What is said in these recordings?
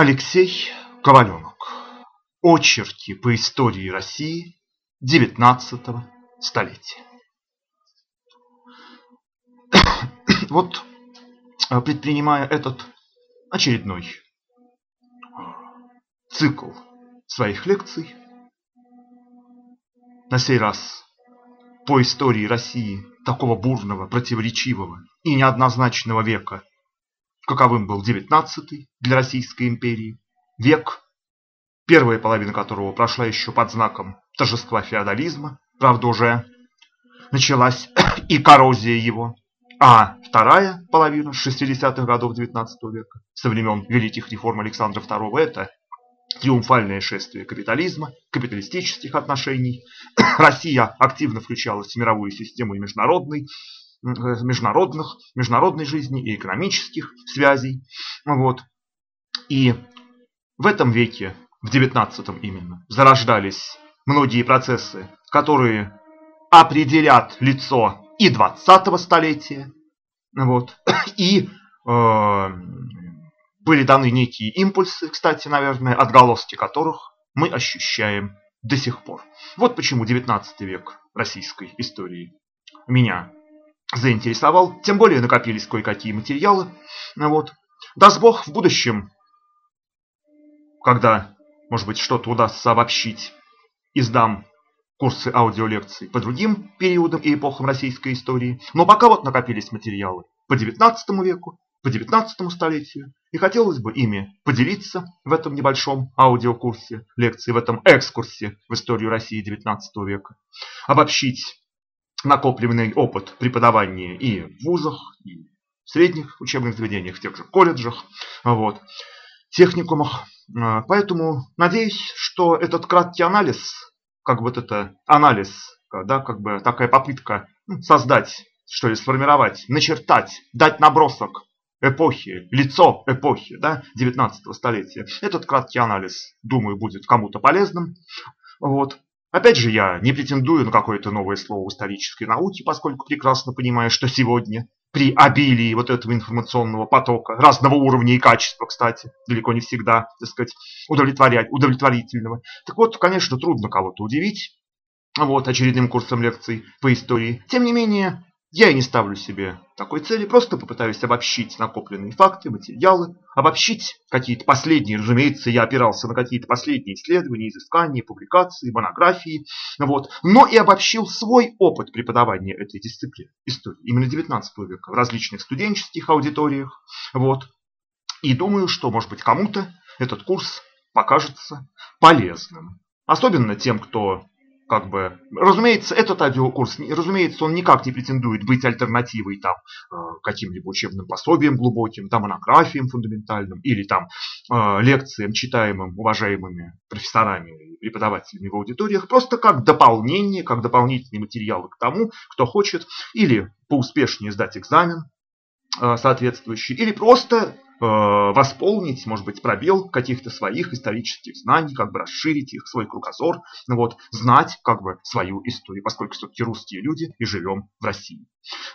Алексей Коваленок. Очерки по истории России XIX столетия. Вот предпринимая этот очередной цикл своих лекций, на сей раз по истории России такого бурного, противоречивого и неоднозначного века, каковым был XIX для Российской империи, век, первая половина которого прошла еще под знаком торжества феодализма, правда уже началась и коррозия его, а вторая половина 60-х годов XIX века, со времен великих реформ Александра II, это триумфальное шествие капитализма, капиталистических отношений. Россия активно включалась в мировую систему и международной, э, международных, международной жизни и экономических связей. Вот. И в этом веке, в 19 именно, зарождались многие процессы, которые определят лицо и 20-го столетия, вот, и э, были даны некие импульсы, кстати, наверное, отголоски которых мы ощущаем до сих пор. Вот почему 19 век российской истории меня заинтересовал. Тем более накопились кое-какие материалы. Вот. Даст Бог в будущем, когда, может быть, что-то удастся обобщить, издам курсы аудиолекций по другим периодам и эпохам российской истории. Но пока вот накопились материалы по 19 веку, по 19 столетию, и хотелось бы ими поделиться в этом небольшом аудиокурсе, лекции, в этом экскурсе в историю России 19 века, обобщить накопленный опыт преподавания и в вузах, и в средних учебных заведениях, в тех же колледжах, вот, техникумах. А, поэтому надеюсь, что этот краткий анализ, как вот это анализ, да, как бы такая попытка создать, что ли, сформировать, начертать, дать набросок эпохи, лицо эпохи да, 19 столетия. Этот краткий анализ, думаю, будет кому-то полезным. Вот. Опять же, я не претендую на какое-то новое слово в исторической науке, поскольку прекрасно понимаю, что сегодня при обилии вот этого информационного потока, разного уровня и качества, кстати, далеко не всегда, так сказать, удовлетворять, удовлетворительного. Так вот, конечно, трудно кого-то удивить вот, очередным курсом лекций по истории. Тем не менее, я и не ставлю себе такой цели, просто попытаюсь обобщить накопленные факты, материалы, обобщить какие-то последние, разумеется, я опирался на какие-то последние исследования, изыскания, публикации, монографии, вот, но и обобщил свой опыт преподавания этой дисциплины, истории, именно 19 века, в различных студенческих аудиториях, вот, и думаю, что, может быть, кому-то этот курс покажется полезным. Особенно тем, кто как бы, разумеется, этот аудиокурс, разумеется, он никак не претендует быть альтернативой там э, каким-либо учебным пособием глубоким, там монографиям фундаментальным или там э, лекциям, читаемым уважаемыми профессорами и преподавателями в аудиториях, просто как дополнение, как дополнительный материал к тому, кто хочет или поуспешнее сдать экзамен соответствующий, или просто Э, восполнить, может быть, пробел каких-то своих исторических знаний, как бы расширить их, свой кругозор, вот, знать как бы свою историю, поскольку все-таки русские люди и живем в России.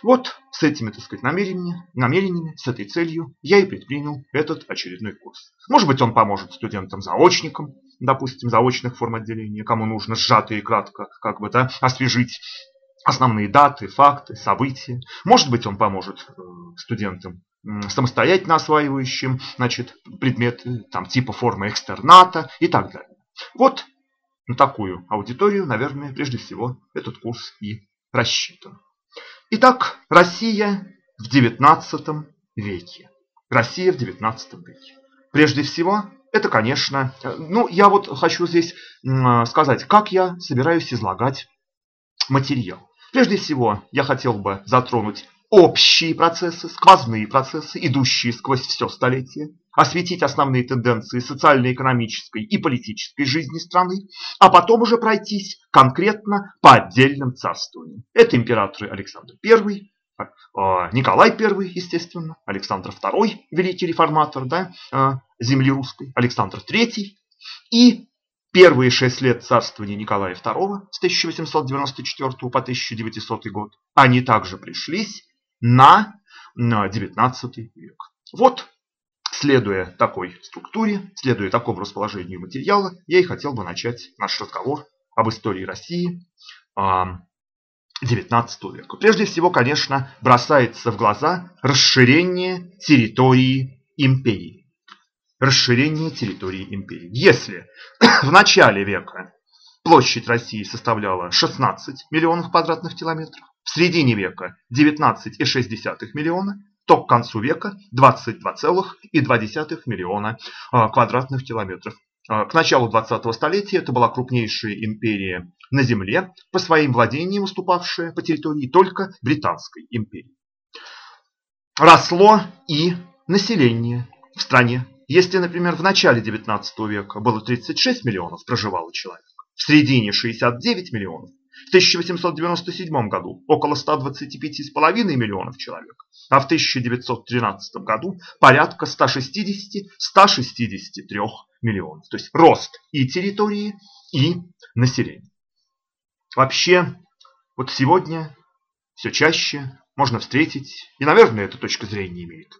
Вот с этими, так сказать, намерениями, намерениями, с этой целью я и предпринял этот очередной курс. Может быть, он поможет студентам-заочникам, допустим, заочных форм отделения, кому нужно сжато и кратко как бы, да, освежить основные даты, факты, события. Может быть, он поможет э, студентам самостоятельно осваивающим значит, предметы там, типа формы экстерната и так далее. Вот на такую аудиторию, наверное, прежде всего этот курс и рассчитан. Итак, Россия в XIX веке. Россия в XIX веке. Прежде всего, это, конечно, ну, я вот хочу здесь сказать, как я собираюсь излагать материал. Прежде всего, я хотел бы затронуть общие процессы, сквозные процессы, идущие сквозь все столетие, осветить основные тенденции социально-экономической и политической жизни страны, а потом уже пройтись конкретно по отдельным царствованиям. Это императоры Александр I, а, Николай I, естественно, Александр II, великий реформатор да, а, земли русской, Александр III и первые шесть лет царствования Николая II с 1894 по 1900 год. Они также пришлись на XIX век. Вот Следуя такой структуре, следуя такому расположению материала, я и хотел бы начать наш разговор об истории России XIX века. Прежде всего, конечно, бросается в глаза расширение территории империи. Расширение территории империи. Если в начале века площадь России составляла 16 миллионов квадратных километров, в середине века 19,6 миллиона, то к концу века 22,2 миллиона а, квадратных километров. А, к началу 20-го столетия это была крупнейшая империя на Земле, по своим владениям уступавшая по территории только Британской империи. Росло и население в стране. Если, например, в начале 19 века было 36 миллионов проживало человек, в середине 69 миллионов, в 1897 году около 125,5 миллионов человек, а в 1913 году порядка 160-163 миллионов. То есть рост и территории, и населения. Вообще, вот сегодня все чаще можно встретить, и, наверное, эта точка зрения имеет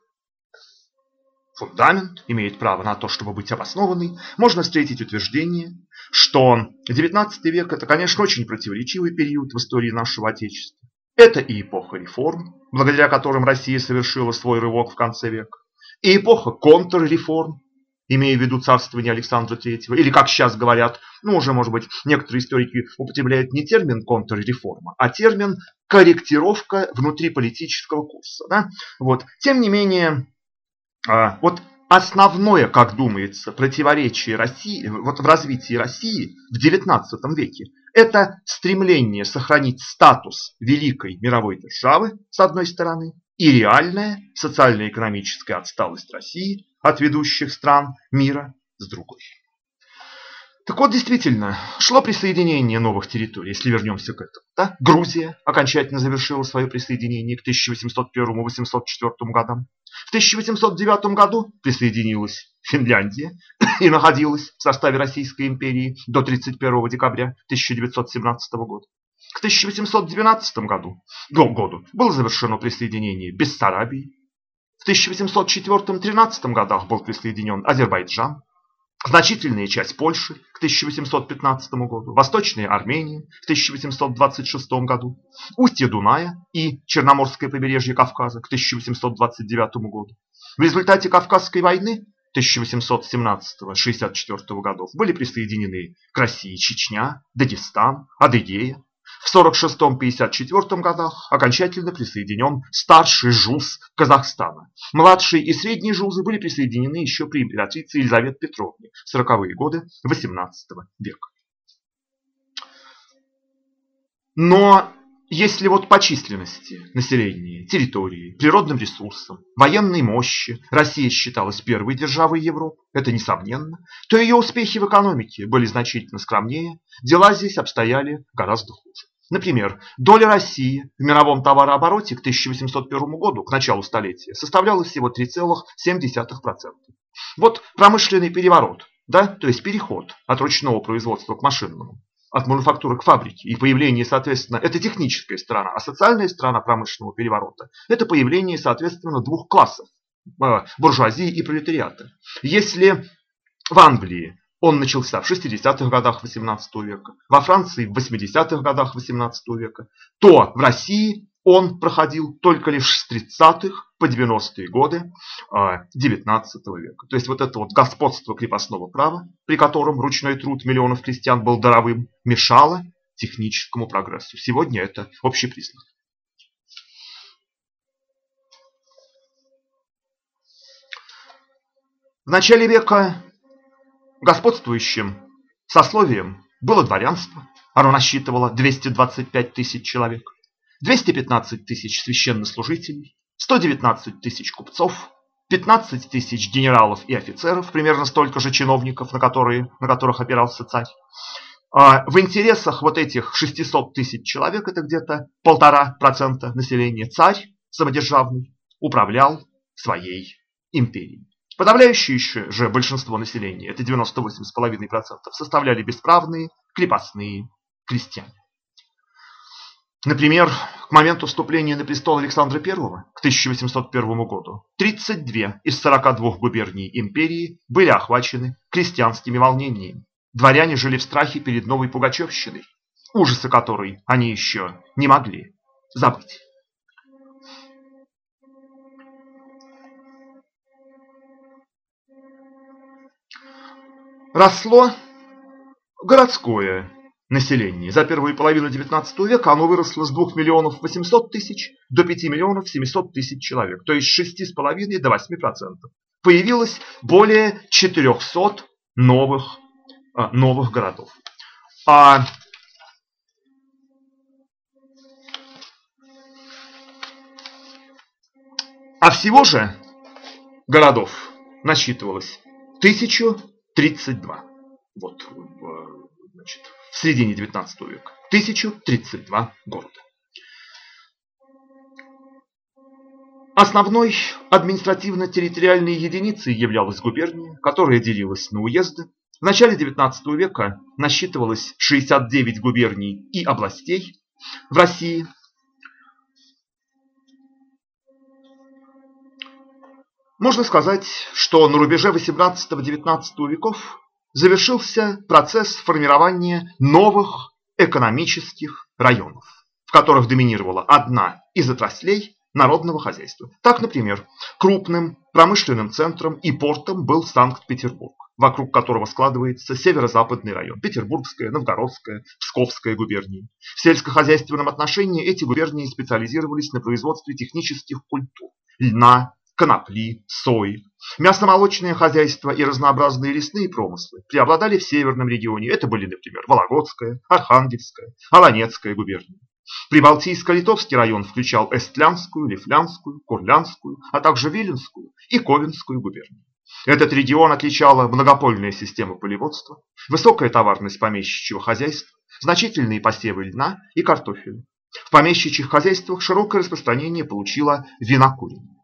фундамент, имеет право на то, чтобы быть обоснованной, можно встретить утверждение, что XIX век – это, конечно, очень противоречивый период в истории нашего Отечества. Это и эпоха реформ, благодаря которым Россия совершила свой рывок в конце века, и эпоха контрреформ, имея в виду царствование Александра III, или, как сейчас говорят, ну, уже, может быть, некоторые историки употребляют не термин контрреформа, а термин корректировка внутриполитического курса. Да? Вот. Тем не менее, вот основное, как думается, противоречие России, вот в развитии России в XIX веке, это стремление сохранить статус великой мировой державы, с одной стороны, и реальная социально-экономическая отсталость России от ведущих стран мира с другой. Так вот, действительно, шло присоединение новых территорий, если вернемся к этому. Да? Грузия окончательно завершила свое присоединение к 1801-1804 годам. В 1809 году присоединилась Финляндия и находилась в составе Российской империи до 31 декабря 1917 года. К 1812 году, году было завершено присоединение Бессарабии. В 1804-13 годах был присоединен Азербайджан, значительная часть Польши к 1815 году, Восточная Армения в 1826 году, устье Дуная и Черноморское побережье Кавказа к 1829 году. В результате Кавказской войны 1817-64 годов были присоединены к России Чечня, Дагестан, Адыгея, в 46-54 годах окончательно присоединен старший ЖУЗ Казахстана. Младшие и средние ЖУЗы были присоединены еще при императрице Елизавете Петровне в 40-е годы XVIII века. Но если вот по численности населения, территории, природным ресурсам, военной мощи Россия считалась первой державой Европы, это несомненно, то ее успехи в экономике были значительно скромнее, дела здесь обстояли гораздо хуже. Например, доля России в мировом товарообороте к 1801 году, к началу столетия, составляла всего 3,7%. Вот промышленный переворот, да, то есть переход от ручного производства к машинному, от мануфактуры к фабрике и появление, соответственно, это техническая сторона, а социальная сторона промышленного переворота – это появление, соответственно, двух классов э, – буржуазии и пролетариата. Если в Англии он начался в 60-х годах XVIII века, во Франции в 80-х годах XVIII века, то в России он проходил только лишь с 30-х по 90-е годы XIX а, века. То есть вот это вот господство крепостного права, при котором ручной труд миллионов крестьян был даровым, мешало техническому прогрессу. Сегодня это общий признак. В начале века Господствующим сословием было дворянство. Оно насчитывало 225 тысяч человек, 215 тысяч священнослужителей, 119 тысяч купцов, 15 тысяч генералов и офицеров, примерно столько же чиновников, на, которые, на которых опирался царь. А в интересах вот этих 600 тысяч человек, это где-то полтора процента населения, царь самодержавный управлял своей империей. Подавляющее же большинство населения, это 98,5%, составляли бесправные крепостные крестьяне. Например, к моменту вступления на престол Александра I к 1801 году 32 из 42 губерний империи были охвачены крестьянскими волнениями. Дворяне жили в страхе перед новой Пугачевщиной, ужасы которой они еще не могли забыть. Росло городское население. За первую половину XIX века оно выросло с 2 миллионов 800 тысяч до 5 миллионов 700 тысяч человек, то есть с 6,5 до 8%. Появилось более 400 новых, а, новых городов. А А всего же городов насчитывалось 1032. Вот, значит, в середине 19 века. 1032 города. Основной административно-территориальной единицей являлась губерния, которая делилась на уезды. В начале 19 века насчитывалось 69 губерний и областей в России. Можно сказать, что на рубеже 18-19 веков завершился процесс формирования новых экономических районов, в которых доминировала одна из отраслей народного хозяйства. Так, например, крупным промышленным центром и портом был Санкт-Петербург, вокруг которого складывается северо-западный район, Петербургская, Новгородская, Псковская губернии. В сельскохозяйственном отношении эти губернии специализировались на производстве технических культур – льна, конопли, сои. Мясомолочное хозяйство и разнообразные лесные промыслы преобладали в северном регионе. Это были, например, Вологодская, Архангельская, Аланецкая губернии. Прибалтийско-литовский район включал Эстлянскую, Лифлянскую, Курлянскую, а также Виленскую и Ковенскую губернии. Этот регион отличала многопольная система полеводства, высокая товарность помещичьего хозяйства, значительные посевы льна и картофеля. В помещичьих хозяйствах широкое распространение получила винокурение.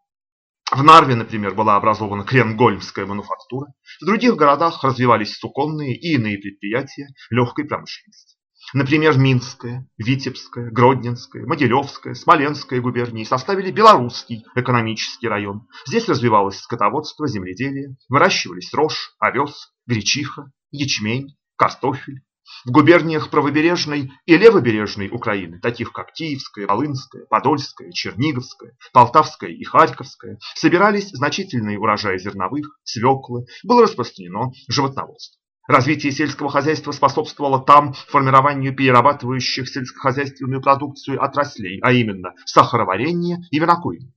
В Нарве, например, была образована Кренгольмская мануфактура. В других городах развивались суконные и иные предприятия легкой промышленности. Например, Минская, Витебская, Гродненская, Могилевская, Смоленская губернии составили Белорусский экономический район. Здесь развивалось скотоводство, земледелие, выращивались рожь, овес, гречиха, ячмень, картофель, в губерниях правобережной и левобережной Украины, таких как Киевская, Волынская, Подольская, Черниговская, Полтавская и Харьковская, собирались значительные урожаи зерновых, свеклы, было распространено животноводство. Развитие сельского хозяйства способствовало там формированию перерабатывающих сельскохозяйственную продукцию отраслей, а именно сахароварения и винокурения.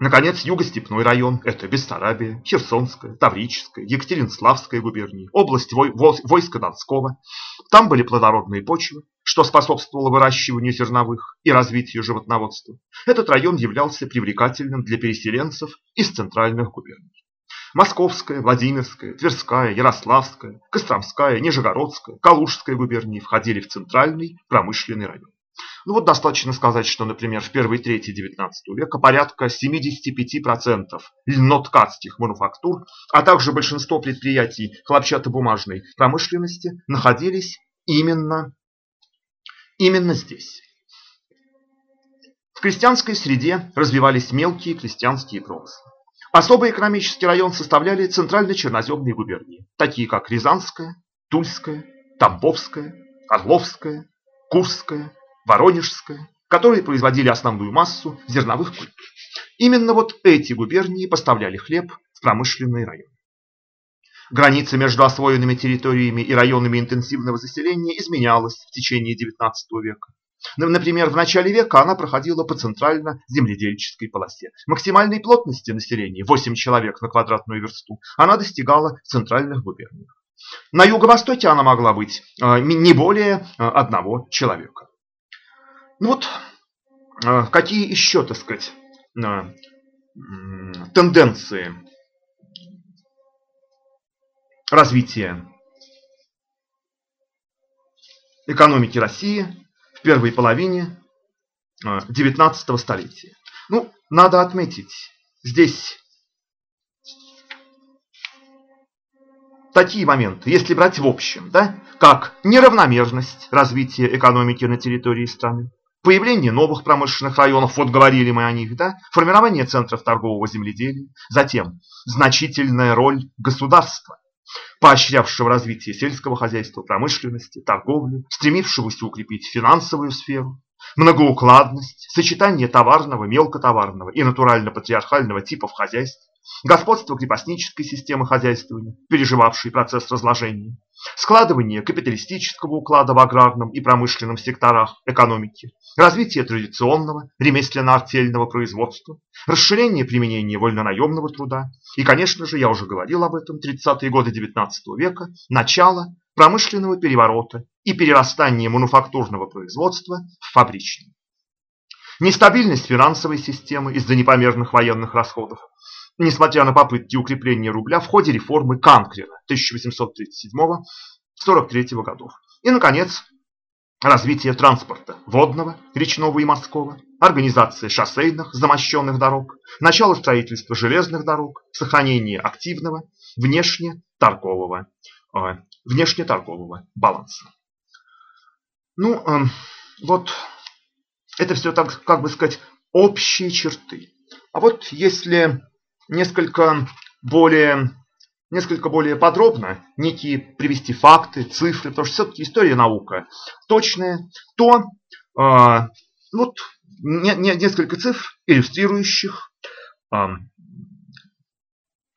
Наконец, Юго-Степной район – это Бессарабия, Херсонская, Таврическая, Екатеринславская губернии, область войска Донского. Там были плодородные почвы, что способствовало выращиванию зерновых и развитию животноводства. Этот район являлся привлекательным для переселенцев из центральных губерний. Московская, Владимирская, Тверская, Ярославская, Костромская, Нижегородская, Калужская губернии входили в центральный промышленный район. Ну вот достаточно сказать, что, например, в первой трети XIX века порядка 75% льноткацких мануфактур, а также большинство предприятий хлопчатобумажной промышленности находились именно, именно здесь. В крестьянской среде развивались мелкие крестьянские промыслы. Особый экономический район составляли центрально-черноземные губернии, такие как Рязанская, Тульская, Тамбовская, Орловская, Курская, Воронежская, которые производили основную массу зерновых культур. Именно вот эти губернии поставляли хлеб в промышленные районы. Граница между освоенными территориями и районами интенсивного заселения изменялась в течение XIX века. Например, в начале века она проходила по центрально-земледельческой полосе. Максимальной плотности населения 8 человек на квадратную версту она достигала в центральных губерниях. На юго-востоке она могла быть э, не более э, одного человека. Ну вот, э, какие еще, так сказать, тенденции развития экономики России в первой половине XIX столетия. Ну, надо отметить, здесь такие моменты, если брать в общем, да, как неравномерность развития экономики на территории страны, появление новых промышленных районов, вот говорили мы о них, да, формирование центров торгового земледелия, затем значительная роль государства, поощрявшего развитие сельского хозяйства, промышленности, торговли, стремившегося укрепить финансовую сферу, многоукладность, сочетание товарного, мелкотоварного и натурально-патриархального типов хозяйств, господство крепостнической системы хозяйствования, переживавшей процесс разложения, складывание капиталистического уклада в аграрном и промышленном секторах экономики, развитие традиционного ремесленно-артельного производства, расширение применения вольнонаемного труда. И, конечно же, я уже говорил об этом, 30-е годы XIX века, начало промышленного переворота и перерастание мануфактурного производства в фабричное. Нестабильность финансовой системы из-за непомерных военных расходов, несмотря на попытки укрепления рубля в ходе реформы Канкрина 1837-43 годов. И, наконец, развитие транспорта водного, речного и морского, организация шоссейных замощенных дорог, начало строительства железных дорог, сохранение активного внешне-торгового э, внешне-торгового баланса. Ну, э, вот это все, так как бы сказать, общие черты. А вот если несколько более, несколько более подробно некие привести факты, цифры, потому что все-таки история наука точная, то э, вот не, не, несколько цифр, иллюстрирующих э,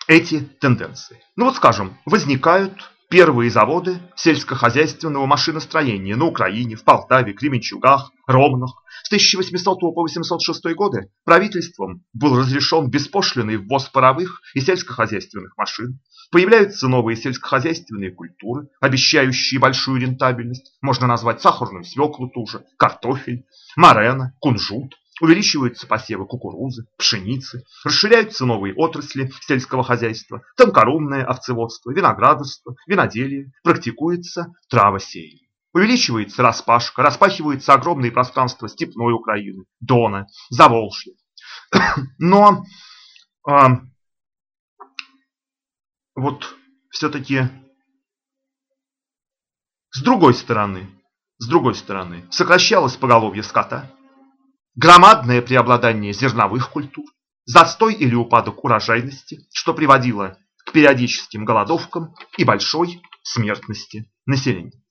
эти тенденции. Ну вот скажем, возникают Первые заводы сельскохозяйственного машиностроения на Украине, в Полтаве, Кременчугах, Ромнах. С 1800 по 806 годы правительством был разрешен беспошлиный ввоз паровых и сельскохозяйственных машин. Появляются новые сельскохозяйственные культуры, обещающие большую рентабельность. Можно назвать сахарную свеклу ту же, картофель, морена, кунжут. Увеличиваются посевы кукурузы, пшеницы, расширяются новые отрасли сельского хозяйства, тонкорумное овцеводство, виноградарство, виноделие, практикуется травосеяние. Увеличивается распашка, распахиваются огромные пространства степной Украины, Дона, Заволжья. Но э, вот все-таки с другой стороны, с другой стороны, сокращалось поголовье скота, громадное преобладание зерновых культур, застой или упадок урожайности, что приводило к периодическим голодовкам и большой смертности населения.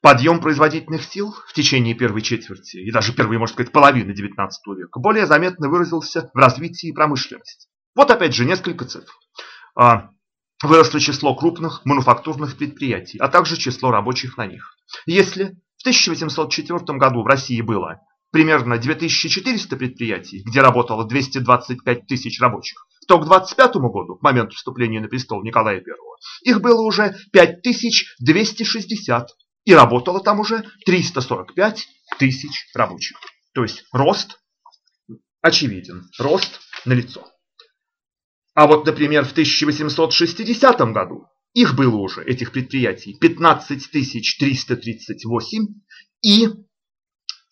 Подъем производительных сил в течение первой четверти и даже первой, можно сказать, половины XIX века более заметно выразился в развитии промышленности. Вот опять же несколько цифр. А, выросло число крупных мануфактурных предприятий, а также число рабочих на них. Если в 1804 году в России было примерно 2400 предприятий, где работало 225 тысяч рабочих, то к 25 году, к моменту вступления на престол Николая I, их было уже 5260, и работало там уже 345 тысяч рабочих. То есть рост очевиден, рост налицо. А вот, например, в 1860 году их было уже, этих предприятий, 15 338, и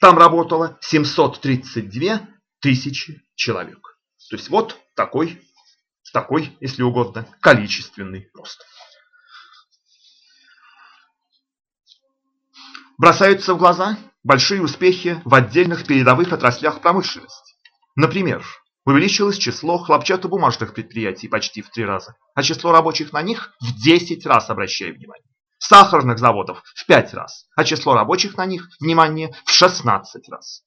там работало 732 тысячи человек. То есть вот такой, такой, если угодно, количественный рост. Бросаются в глаза большие успехи в отдельных передовых отраслях промышленности. Например, увеличилось число хлопчатобумажных предприятий почти в три раза, а число рабочих на них в 10 раз, обращаю внимание сахарных заводов в 5 раз, а число рабочих на них, внимание, в 16 раз.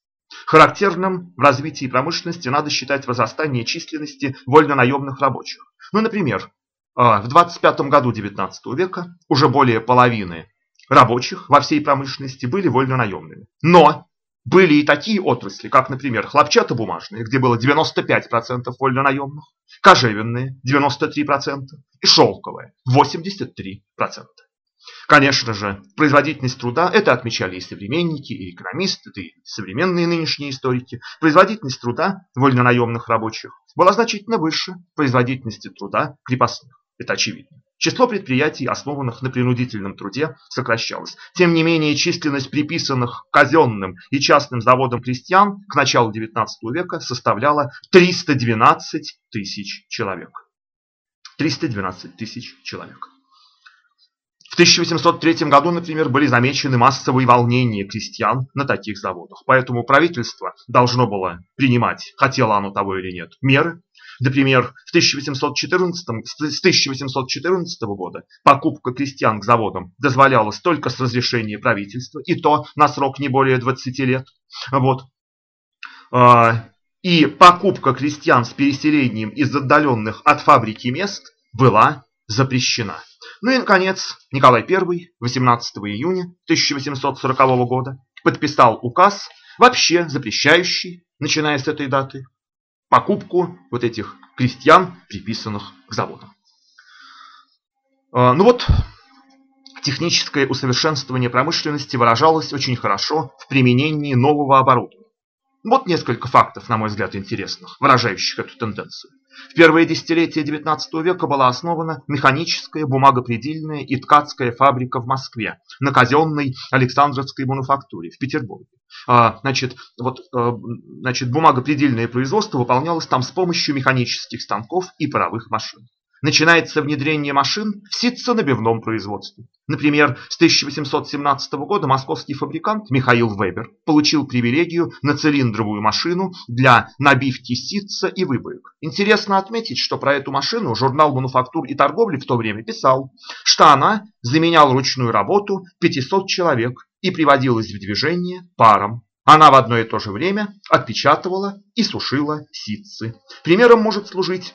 Характерным в развитии промышленности надо считать возрастание численности вольнонаемных рабочих. Ну, например, а, в 25 году 19 века уже более половины рабочих во всей промышленности были вольнонаемными. Но были и такие отрасли, как, например, хлопчатобумажные, где было 95% вольнонаемных, кожевенные 93% и шелковые 83%. Конечно же, производительность труда, это отмечали и современники, и экономисты, и современные нынешние историки, производительность труда вольнонаемных рабочих была значительно выше производительности труда крепостных. Это очевидно. Число предприятий, основанных на принудительном труде, сокращалось. Тем не менее, численность приписанных казенным и частным заводам крестьян к началу XIX века составляла 312 тысяч человек. 312 тысяч человек. 1803 году, например, были замечены массовые волнения крестьян на таких заводах. Поэтому правительство должно было принимать, хотело оно того или нет, меры. Например, в 1814, с 1814 года покупка крестьян к заводам дозволялась только с разрешения правительства, и то на срок не более 20 лет. Вот. А, и покупка крестьян с переселением из отдаленных от фабрики мест была запрещена. Ну и, наконец, Николай I 18 июня 1840 года подписал указ, вообще запрещающий, начиная с этой даты, покупку вот этих крестьян, приписанных к заводам. А, ну вот, техническое усовершенствование промышленности выражалось очень хорошо в применении нового оборудования. Вот несколько фактов, на мой взгляд, интересных, выражающих эту тенденцию. В первые десятилетия XIX века была основана механическая, бумагопредельная и ткацкая фабрика в Москве на казенной Александровской мануфактуре в Петербурге. А, значит, вот, а, значит, бумагопредельное производство выполнялось там с помощью механических станков и паровых машин. Начинается внедрение машин в ситцо-набивном производстве. Например, с 1817 года московский фабрикант Михаил Вебер получил привилегию на цилиндровую машину для набивки ситца и выбоек. Интересно отметить, что про эту машину журнал «Мануфактур и торговли» в то время писал, что она заменяла ручную работу 500 человек и приводилась в движение паром. Она в одно и то же время отпечатывала и сушила ситцы. Примером может служить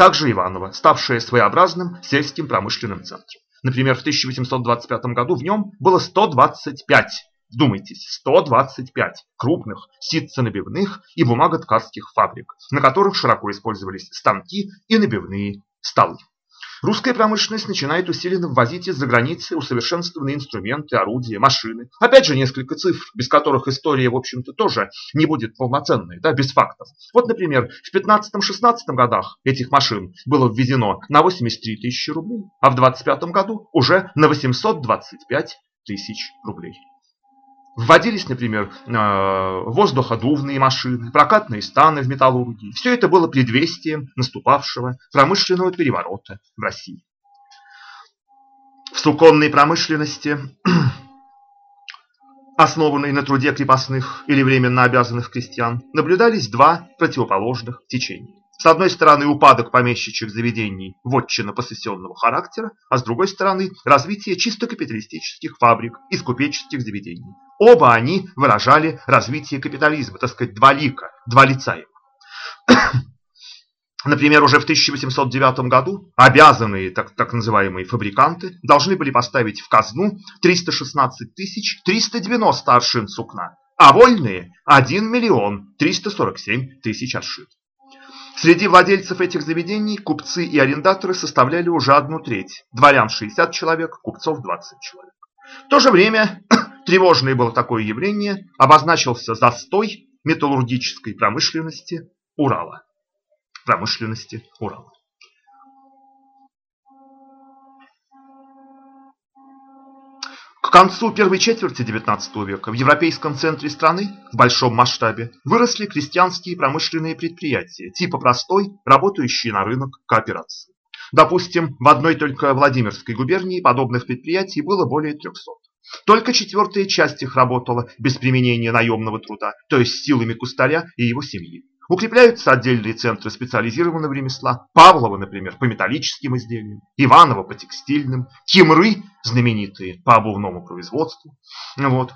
также Иваново, ставшее своеобразным сельским промышленным центром. Например, в 1825 году в нем было 125, вдумайтесь, 125 крупных ситценабивных и бумаготкацких фабрик, на которых широко использовались станки и набивные столы. Русская промышленность начинает усиленно ввозить из-за границы усовершенствованные инструменты, орудия, машины. Опять же, несколько цифр, без которых история, в общем-то, тоже не будет полноценной, да, без фактов. Вот, например, в 15-16 годах этих машин было введено на 83 тысячи рублей, а в 25 году уже на 825 тысяч рублей. Вводились, например, э, воздуходувные машины, прокатные станы в металлургии. Все это было предвестием наступавшего промышленного переворота в России. В суконной промышленности, основанной на труде крепостных или временно обязанных крестьян, наблюдались два противоположных течения. С одной стороны, упадок помещичьих заведений вотчинно-посессионного характера, а с другой стороны, развитие чисто капиталистических фабрик и скупеческих заведений. Оба они выражали развитие капитализма, так сказать, два лика, два лица его. Например, уже в 1809 году обязанные так, так называемые фабриканты должны были поставить в казну 316 390 аршин сукна, а вольные 1 миллион 347 тысяч аршин. Среди владельцев этих заведений купцы и арендаторы составляли уже одну треть. Дворян 60 человек, купцов 20 человек. В то же время, тревожное было такое явление, обозначился застой металлургической промышленности Урала. Промышленности Урала. К концу первой четверти XIX века в европейском центре страны в большом масштабе выросли крестьянские промышленные предприятия типа простой, работающие на рынок кооперации. Допустим, в одной только Владимирской губернии подобных предприятий было более 300. Только четвертая часть их работала без применения наемного труда, то есть силами кустаря и его семьи. Укрепляются отдельные центры специализированного ремесла. Павлова, например, по металлическим изделиям, Иванова по текстильным, Кимры, знаменитые по обувному производству. Вот.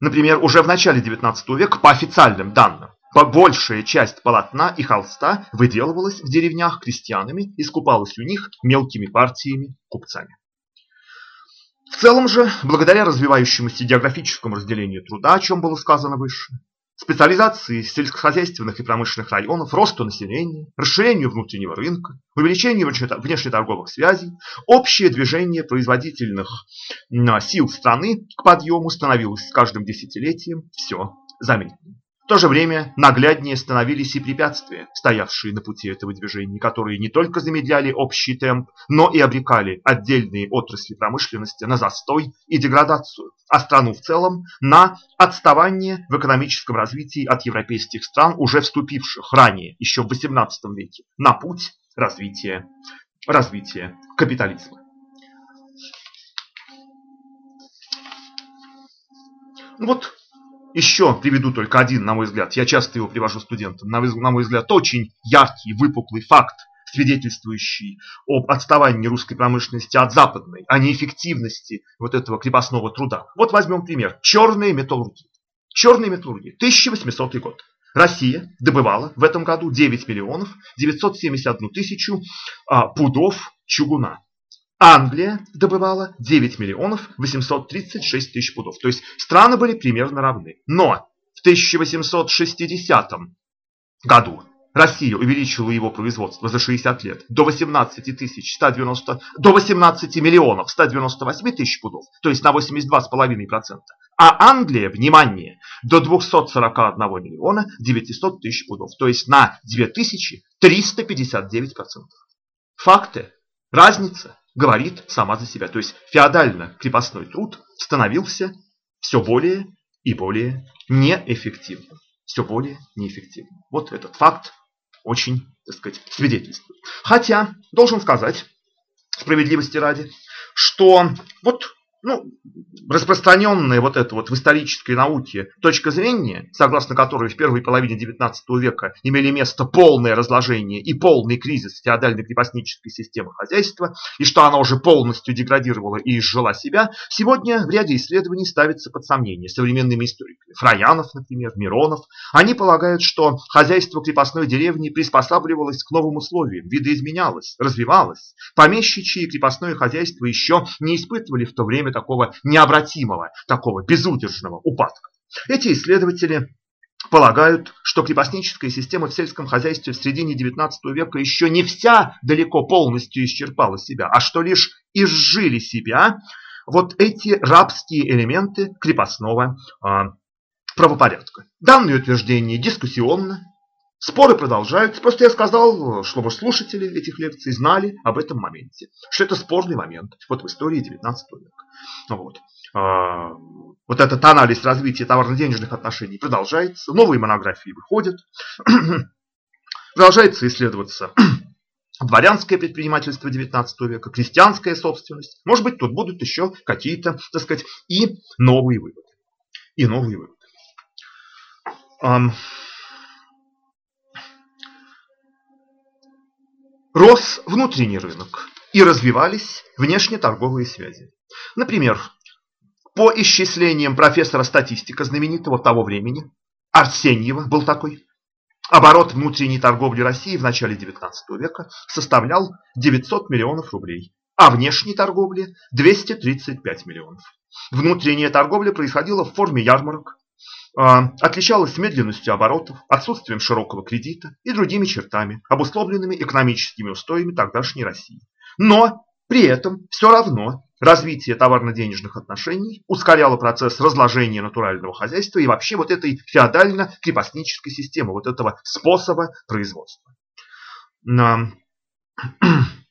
Например, уже в начале XIX века, по официальным данным, большая часть полотна и холста выделывалась в деревнях крестьянами и скупалась у них мелкими партиями купцами. В целом же, благодаря развивающемуся географическому разделению труда, о чем было сказано выше, специализации сельскохозяйственных и промышленных районов, росту населения, расширению внутреннего рынка, увеличению внешнеторговых связей, общее движение производительных сил страны к подъему становилось с каждым десятилетием все заметнее. В то же время нагляднее становились и препятствия, стоявшие на пути этого движения, которые не только замедляли общий темп, но и обрекали отдельные отрасли промышленности на застой и деградацию, а страну в целом на отставание в экономическом развитии от европейских стран, уже вступивших ранее, еще в XVIII веке, на путь развития, развития капитализма. Ну вот еще приведу только один, на мой взгляд, я часто его привожу студентам, на мой взгляд, очень яркий, выпуклый факт, свидетельствующий об отставании русской промышленности от западной, о неэффективности вот этого крепостного труда. Вот возьмем пример. Черные металлургии. Черные металлургии. 1800 год. Россия добывала в этом году 9 миллионов 971 тысячу а, пудов чугуна. Англия добывала 9 миллионов 836 тысяч пудов. То есть страны были примерно равны. Но в 1860 году Россия увеличила его производство за 60 лет до 18, тысяч 190, до 18 миллионов 198 тысяч пудов, то есть на 82,5%. А Англия, внимание, до 241 миллиона 900 тысяч пудов, то есть на 2359%. Факты. Разница говорит сама за себя. То есть феодально-крепостной труд становился все более и более неэффективным. Все более неэффективным. Вот этот факт очень, так сказать, свидетельствует. Хотя, должен сказать, справедливости ради, что вот ну, распространенная вот эта вот в исторической науке точка зрения, согласно которой в первой половине XIX века имели место полное разложение и полный кризис феодальной крепостнической системы хозяйства, и что она уже полностью деградировала и изжила себя, сегодня в ряде исследований ставится под сомнение современными историками. Фраянов, например, Миронов. Они полагают, что хозяйство крепостной деревни приспосабливалось к новым условиям, видоизменялось, развивалось. Помещичье и крепостное хозяйство еще не испытывали в то время такого необратимого, такого безудержного упадка. Эти исследователи полагают, что крепостническая система в сельском хозяйстве в середине XIX века еще не вся далеко полностью исчерпала себя, а что лишь изжили себя вот эти рабские элементы крепостного а, правопорядка. Данное утверждение дискуссионно, Споры продолжаются. Просто я сказал, чтобы слушатели этих лекций знали об этом моменте. Что это спорный момент вот в истории 19 века. Вот. А, вот этот анализ развития товарно-денежных отношений продолжается. Новые монографии выходят. Продолжается исследоваться дворянское предпринимательство 19 века, крестьянская собственность. Может быть, тут будут еще какие-то, так сказать, и новые выводы. И новые выводы. Рос внутренний рынок и развивались внешнеторговые связи. Например, по исчислениям профессора статистика знаменитого того времени, Арсеньева был такой, оборот внутренней торговли России в начале XIX века составлял 900 миллионов рублей, а внешней торговли 235 миллионов. Внутренняя торговля происходила в форме ярмарок, отличалась медленностью оборотов, отсутствием широкого кредита и другими чертами, обусловленными экономическими устоями тогдашней России. Но при этом все равно развитие товарно-денежных отношений ускоряло процесс разложения натурального хозяйства и вообще вот этой феодально-крепостнической системы, вот этого способа производства.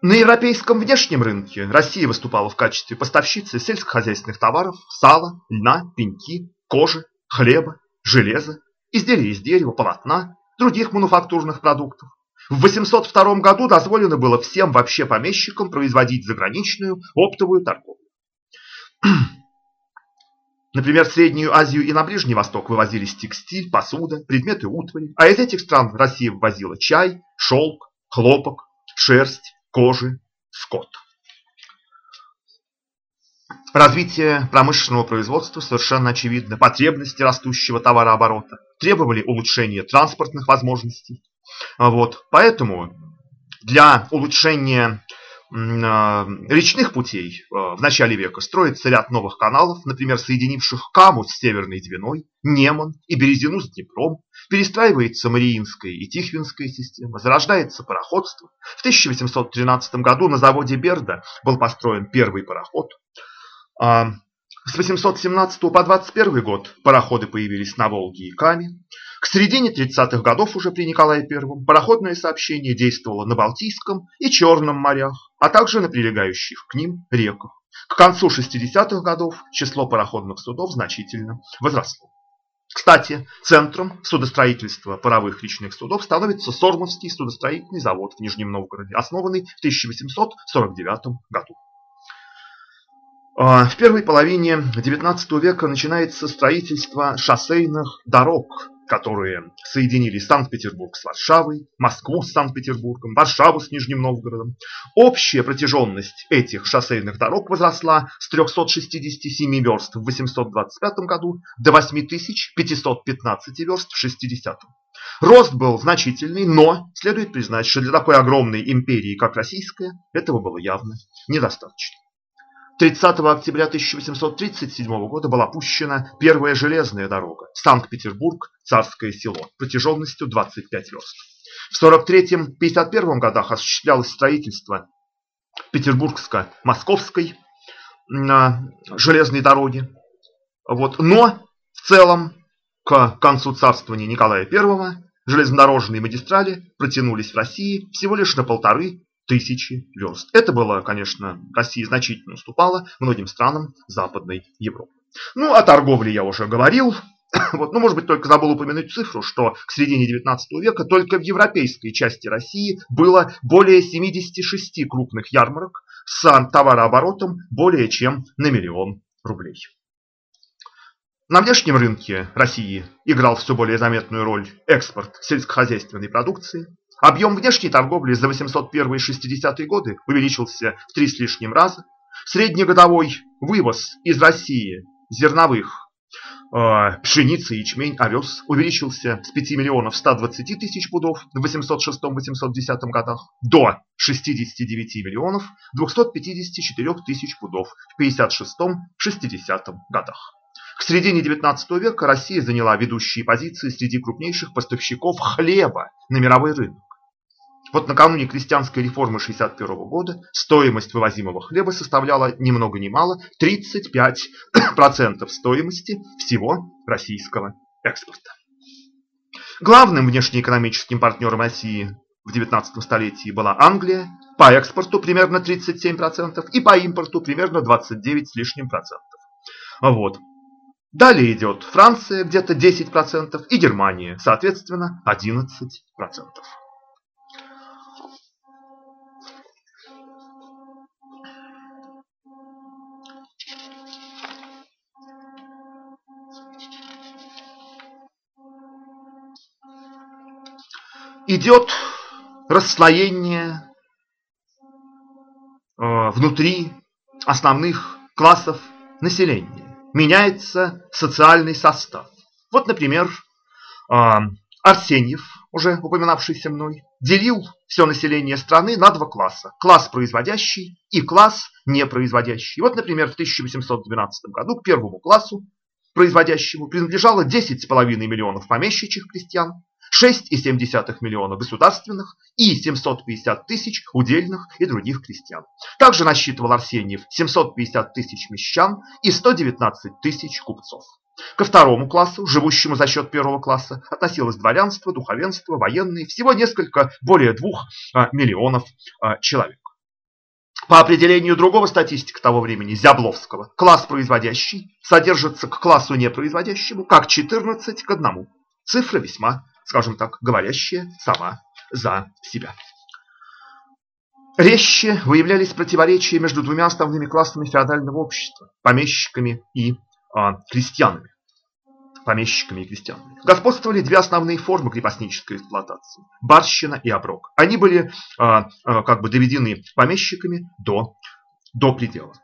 На европейском внешнем рынке Россия выступала в качестве поставщицы сельскохозяйственных товаров, сала, льна, пеньки, кожи, хлеба, железа, изделий из дерева, полотна, других мануфактурных продуктов. В 802 году дозволено было всем вообще помещикам производить заграничную оптовую торговлю. Например, в Среднюю Азию и на Ближний Восток вывозились текстиль, посуда, предметы утвари, а из этих стран Россия ввозила чай, шелк, хлопок, шерсть, кожи, скот. Развитие промышленного производства совершенно очевидно. Потребности растущего товарооборота требовали улучшения транспортных возможностей. Вот. Поэтому для улучшения речных путей а, в начале века строится ряд новых каналов, например, соединивших Каму с Северной Двиной, Неман и Березину с Днепром. Перестраивается Мариинская и Тихвинская система, зарождается пароходство. В 1813 году на заводе Берда был построен первый пароход. С 817 по 21 год пароходы появились на Волге и Каме. К середине 30-х годов уже при Николае I пароходное сообщение действовало на Балтийском и Черном морях, а также на прилегающих к ним реках. К концу 60-х годов число пароходных судов значительно возросло. Кстати, центром судостроительства паровых речных судов становится Сормовский судостроительный завод в Нижнем Новгороде, основанный в 1849 году. А, в первой половине XIX века начинается строительство шоссейных дорог которые соединили Санкт-Петербург с Варшавой, Москву с Санкт-Петербургом, Варшаву с Нижним Новгородом. Общая протяженность этих шоссейных дорог возросла с 367 верст в 825 году до 8515 верст в 60 Рост был значительный, но следует признать, что для такой огромной империи, как российская, этого было явно недостаточно. 30 октября 1837 года была пущена первая железная дорога Санкт-Петербург, Царское село, протяженностью 25 верст. В 43-51 годах осуществлялось строительство Петербургско-Московской железной дороги. Вот. Но в целом к концу царствования Николая I железнодорожные магистрали протянулись в России всего лишь на полторы тысячи верст. Это было, конечно, Россия значительно уступала многим странам Западной Европы. Ну, о торговле я уже говорил. Вот, ну, может быть, только забыл упомянуть цифру, что к середине 19 века только в европейской части России было более 76 крупных ярмарок с товарооборотом более чем на миллион рублей. На внешнем рынке России играл все более заметную роль экспорт сельскохозяйственной продукции. Объем внешней торговли за 801-60-е годы увеличился в три с лишним раза. Среднегодовой вывоз из России зерновых э, пшеницы, ячмень, овес увеличился с 5 миллионов 120 тысяч пудов в 806-810 годах до 69 миллионов 254 тысяч пудов в 56-60 годах. К середине XIX века Россия заняла ведущие позиции среди крупнейших поставщиков хлеба на мировой рынок. Вот накануне крестьянской реформы 1961 года стоимость вывозимого хлеба составляла ни много ни мало 35% стоимости всего российского экспорта. Главным внешнеэкономическим партнером России в 19 столетии была Англия, по экспорту примерно 37% и по импорту примерно 29 с лишним процентов. Вот. Далее идет Франция где-то 10% и Германия, соответственно, 11%. Идет расслоение э, внутри основных классов населения. Меняется социальный состав. Вот, например, э, Арсеньев, уже упоминавшийся мной, делил все население страны на два класса. Класс производящий и класс непроизводящий. Вот, например, в 1812 году к первому классу производящему принадлежало 10,5 миллионов помещичьих крестьян, 6,7 миллиона государственных и 750 тысяч удельных и других крестьян. Также насчитывал Арсеньев 750 тысяч мещан и 119 тысяч купцов. Ко второму классу, живущему за счет первого класса, относилось дворянство, духовенство, военные, всего несколько, более двух а, миллионов а, человек. По определению другого статистика того времени, Зябловского, класс производящий содержится к классу непроизводящему как 14 к 1. Цифра весьма скажем так, говорящая сама за себя. Резче выявлялись противоречия между двумя основными классами феодального общества – помещиками и а, крестьянами. Помещиками и крестьянами. Господствовали две основные формы крепостнической эксплуатации – барщина и оброк. Они были а, а, как бы доведены помещиками до, до предела.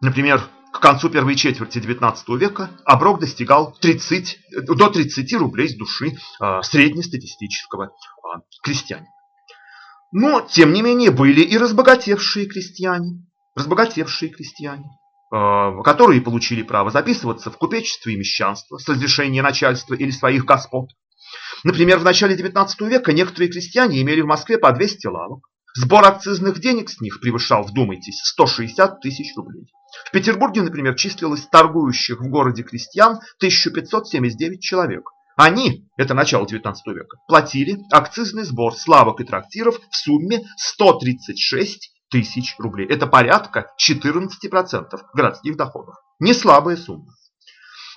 Например, к концу первой четверти XIX века оброк достигал 30, до 30 рублей с души э, среднестатистического э, крестьянина. Но, тем не менее, были и разбогатевшие крестьяне, разбогатевшие крестьяне, э, которые получили право записываться в купечество и мещанство с разрешения начальства или своих господ. Например, в начале XIX века некоторые крестьяне имели в Москве по 200 лавок. Сбор акцизных денег с них превышал, вдумайтесь, 160 тысяч рублей. В Петербурге, например, числилось торгующих в городе крестьян 1579 человек. Они, это начало 19 века, платили акцизный сбор славок и трактиров в сумме 136 тысяч рублей. Это порядка 14% городских доходов. Не слабая сумма.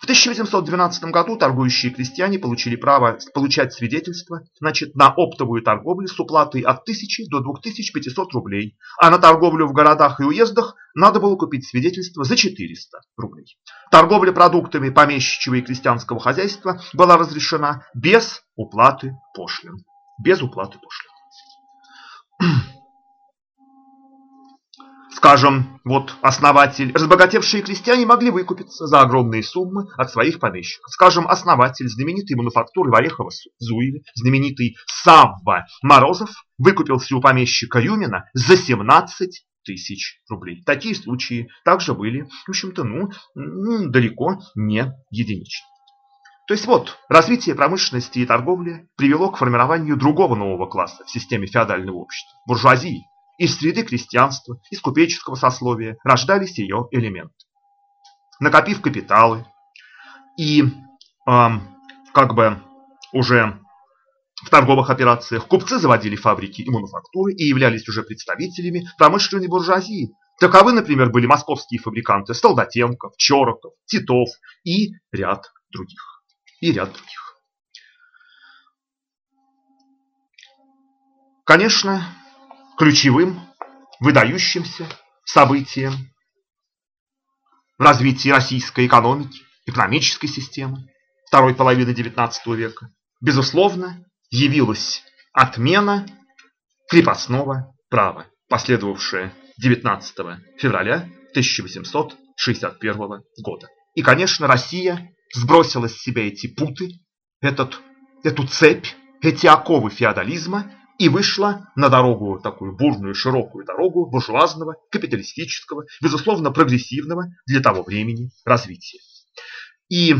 В 1812 году торгующие крестьяне получили право получать свидетельство значит, на оптовую торговлю с уплатой от 1000 до 2500 рублей, а на торговлю в городах и уездах надо было купить свидетельство за 400 рублей. Торговля продуктами помещичьего и крестьянского хозяйства была разрешена без уплаты пошлин. Без уплаты пошлин. Скажем, вот основатель, разбогатевшие крестьяне могли выкупиться за огромные суммы от своих помещиков. Скажем, основатель знаменитой мануфактуры в Орехово-Зуеве, знаменитый Савва Морозов, выкупился у помещика Юмина за 17 тысяч рублей. Такие случаи также были, в общем-то, ну, далеко не единичны. То есть вот, развитие промышленности и торговли привело к формированию другого нового класса в системе феодального общества – буржуазии, из среды крестьянства, из купеческого сословия рождались ее элементы. Накопив капиталы и э, как бы уже в торговых операциях купцы заводили фабрики и мануфактуры и являлись уже представителями промышленной буржуазии. Таковы, например, были московские фабриканты Солдатенков, Чороков, Титов и ряд других. И ряд других. Конечно, ключевым, выдающимся событием в развитии российской экономики, экономической системы второй половины XIX века, безусловно, явилась отмена крепостного права, последовавшая 19 февраля 1861 года. И, конечно, Россия сбросила с себя эти путы, этот, эту цепь, эти оковы феодализма и вышла на дорогу, такую бурную, широкую дорогу буржуазного, капиталистического, безусловно, прогрессивного для того времени развития. И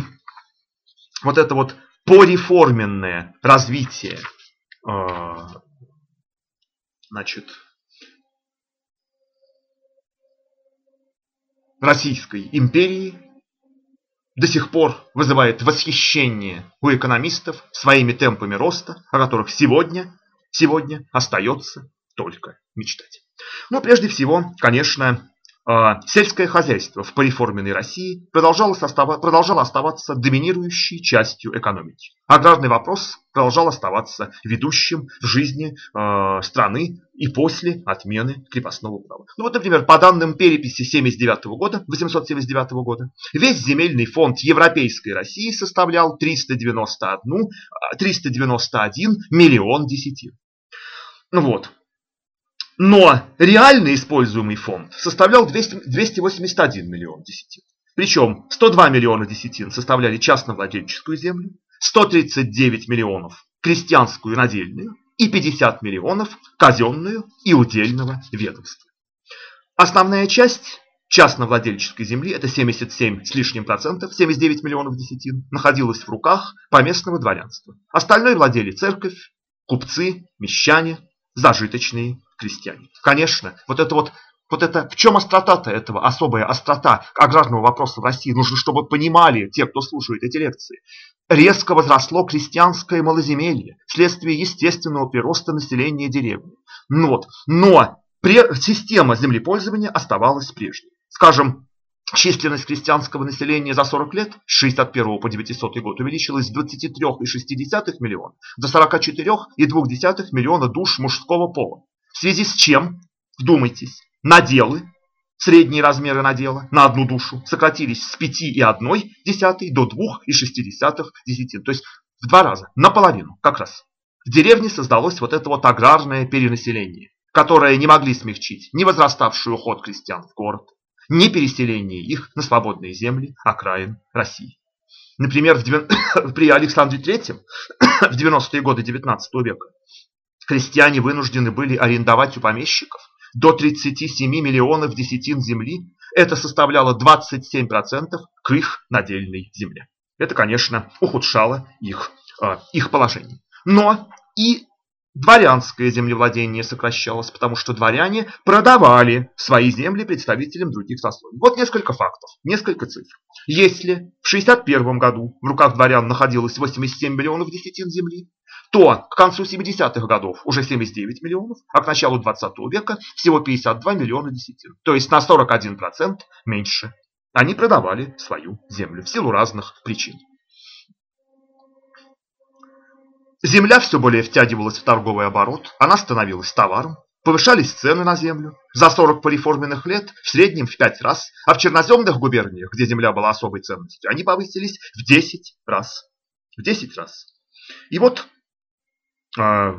вот это вот пореформенное развитие э, значит, Российской империи до сих пор вызывает восхищение у экономистов своими темпами роста, о которых сегодня Сегодня остается только мечтать. Но прежде всего, конечно, а, сельское хозяйство в пореформенной России продолжало, оставаться доминирующей частью экономики. Аграрный вопрос продолжал оставаться ведущим в жизни э, страны и после отмены крепостного права. Ну вот, например, по данным переписи 79 года, 879 года, весь земельный фонд Европейской России составлял 391, 391 миллион десятин. Ну вот. Но реально используемый фонд составлял 200, 281 миллион десятин. Причем 102 миллиона десятин составляли частно-владельческую землю, 139 миллионов крестьянскую надельную и 50 миллионов казенную и удельного ведомства. Основная часть частно-владельческой земли, это 77 с лишним процентов, 79 миллионов десятин, находилась в руках поместного дворянства. Остальное владели церковь, купцы, мещане, зажиточные крестьяне. Конечно, вот это вот вот это, в чем острота-то этого, особая острота аграрного вопроса в России? Нужно, чтобы понимали те, кто слушает эти лекции. Резко возросло крестьянское малоземелье вследствие естественного прироста населения деревни. Ну вот. Но система землепользования оставалась прежней. Скажем, Численность крестьянского населения за 40 лет с 61 по 900 год увеличилась с 23,6 миллиона до 44,2 миллиона душ мужского пола. В связи с чем, вдумайтесь, наделы, средние размеры надела на одну душу сократились с 5,1 до 2,6 десятин. То есть в два раза, наполовину как раз. В деревне создалось вот это вот аграрное перенаселение, которое не могли смягчить ни возраставший уход крестьян в город, не переселение их на свободные земли окраин России. Например, при Александре III в 90-е годы XIX века крестьяне вынуждены были арендовать у помещиков до 37 миллионов десятин земли. Это составляло 27% к их надельной земле. Это, конечно, ухудшало их, а, их положение. Но и Дворянское землевладение сокращалось, потому что дворяне продавали свои земли представителям других сословий. Вот несколько фактов, несколько цифр. Если в 61 году в руках дворян находилось 87 миллионов десятин земли, то к концу 70-х годов уже 79 миллионов, а к началу 20 века всего 52 миллиона десятин. То есть на 41% меньше Они продавали свою землю в силу разных причин. Земля все более втягивалась в торговый оборот, она становилась товаром, повышались цены на землю. За 40 пореформенных лет в среднем в 5 раз, а в черноземных губерниях, где земля была особой ценностью, они повысились в 10 раз. В 10 раз. И вот э,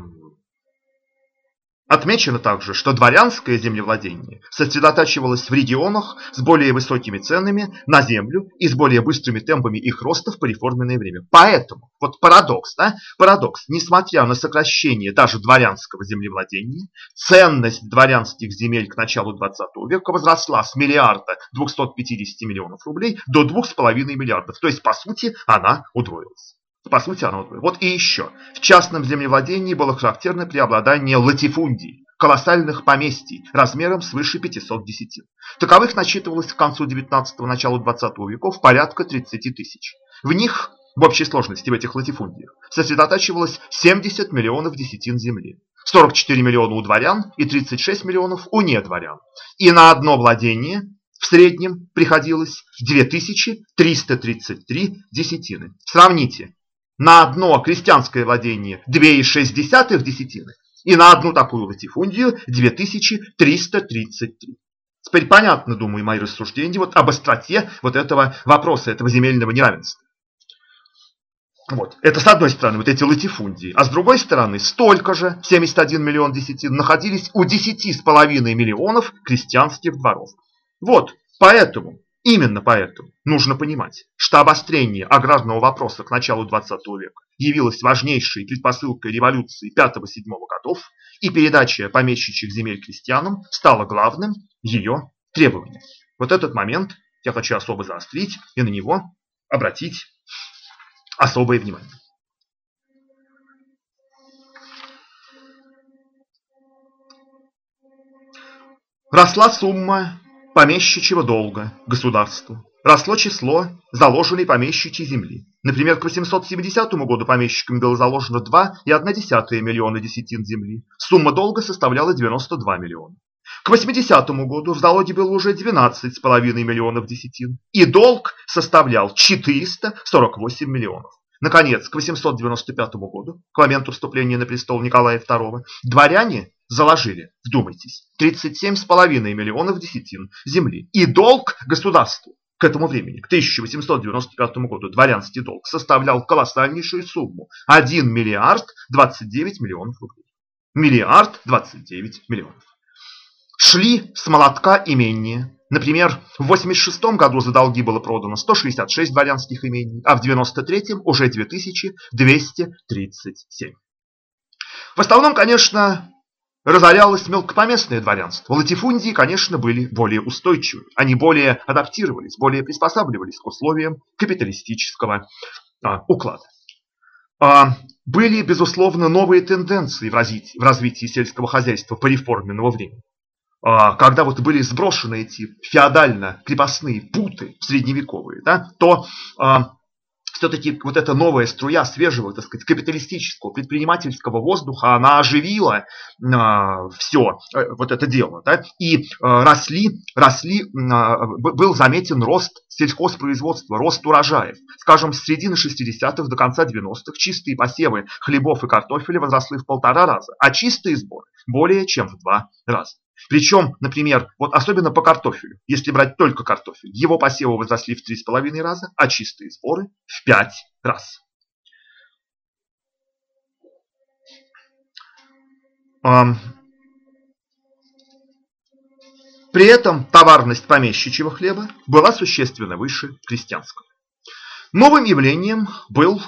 Отмечено также, что дворянское землевладение сосредотачивалось в регионах с более высокими ценами на землю и с более быстрыми темпами их роста в пореформенное время. Поэтому, вот парадокс, да, парадокс, несмотря на сокращение даже дворянского землевладения, ценность дворянских земель к началу 20 века возросла с миллиарда 250 миллионов рублей до 2,5 миллиардов. То есть, по сути, она удвоилась. По сути, оно Вот и еще. В частном землевладении было характерно преобладание латифундий, колоссальных поместий размером свыше 500 десятин. Таковых насчитывалось к концу 19-го, началу 20 веков порядка 30 тысяч. В них, в общей сложности в этих латифундиях, сосредотачивалось 70 миллионов десятин земли. 44 миллиона у дворян и 36 миллионов у недворян. И на одно владение в среднем приходилось 2333 десятины. Сравните на одно крестьянское владение 2,6 десятины и на одну такую латифундию 2333. Теперь понятно, думаю, мои рассуждения вот об остроте вот этого вопроса, этого земельного неравенства. Вот. Это с одной стороны, вот эти латифундии. А с другой стороны, столько же, 71 миллион десятин, находились у 10,5 миллионов крестьянских дворов. Вот, поэтому Именно поэтому нужно понимать, что обострение аграрного вопроса к началу 20 века явилось важнейшей предпосылкой революции 5-7 годов, и передача помещичьих земель крестьянам стала главным ее требованием. Вот этот момент я хочу особо заострить и на него обратить особое внимание. Росла сумма помещичьего долга государству. Росло число заложенной помещичьей земли. Например, к 870 году помещикам было заложено 2,1 миллиона десятин земли. Сумма долга составляла 92 миллиона. К 80 году в залоге было уже 12,5 миллионов десятин, и долг составлял 448 миллионов. Наконец, к 895 году, к моменту вступления на престол Николая II, дворяне заложили, вдумайтесь, 37,5 миллионов десятин земли. И долг государству к этому времени, к 1895 году, дворянский долг составлял колоссальнейшую сумму – 1 миллиард 29 миллионов рублей. Миллиард 29 миллионов. Шли с молотка имения. Например, в 86 году за долги было продано 166 дворянских имений, а в 93 уже 2237. В основном, конечно, разорялось мелкопоместное дворянство. Латифундии, конечно, были более устойчивы. Они более адаптировались, более приспосабливались к условиям капиталистического а, уклада. А, были, безусловно, новые тенденции в развитии, в развитии сельского хозяйства по реформенного времени. А, когда вот были сброшены эти феодально-крепостные путы средневековые, да, то а, все-таки вот эта новая струя свежего, так сказать, капиталистического, предпринимательского воздуха, она оживила э, все э, вот это дело. Да? И э, росли, росли, э, был заметен рост сельхозпроизводства, рост урожаев. Скажем, с середины 60-х до конца 90-х чистые посевы хлебов и картофеля возросли в полтора раза, а чистые сборы более чем в два раза. Причем, например, вот особенно по картофелю, если брать только картофель, его посевы возросли в 3,5 раза, а чистые сборы в 5 раз. При этом товарность помещичьего хлеба была существенно выше крестьянского. Новым явлением был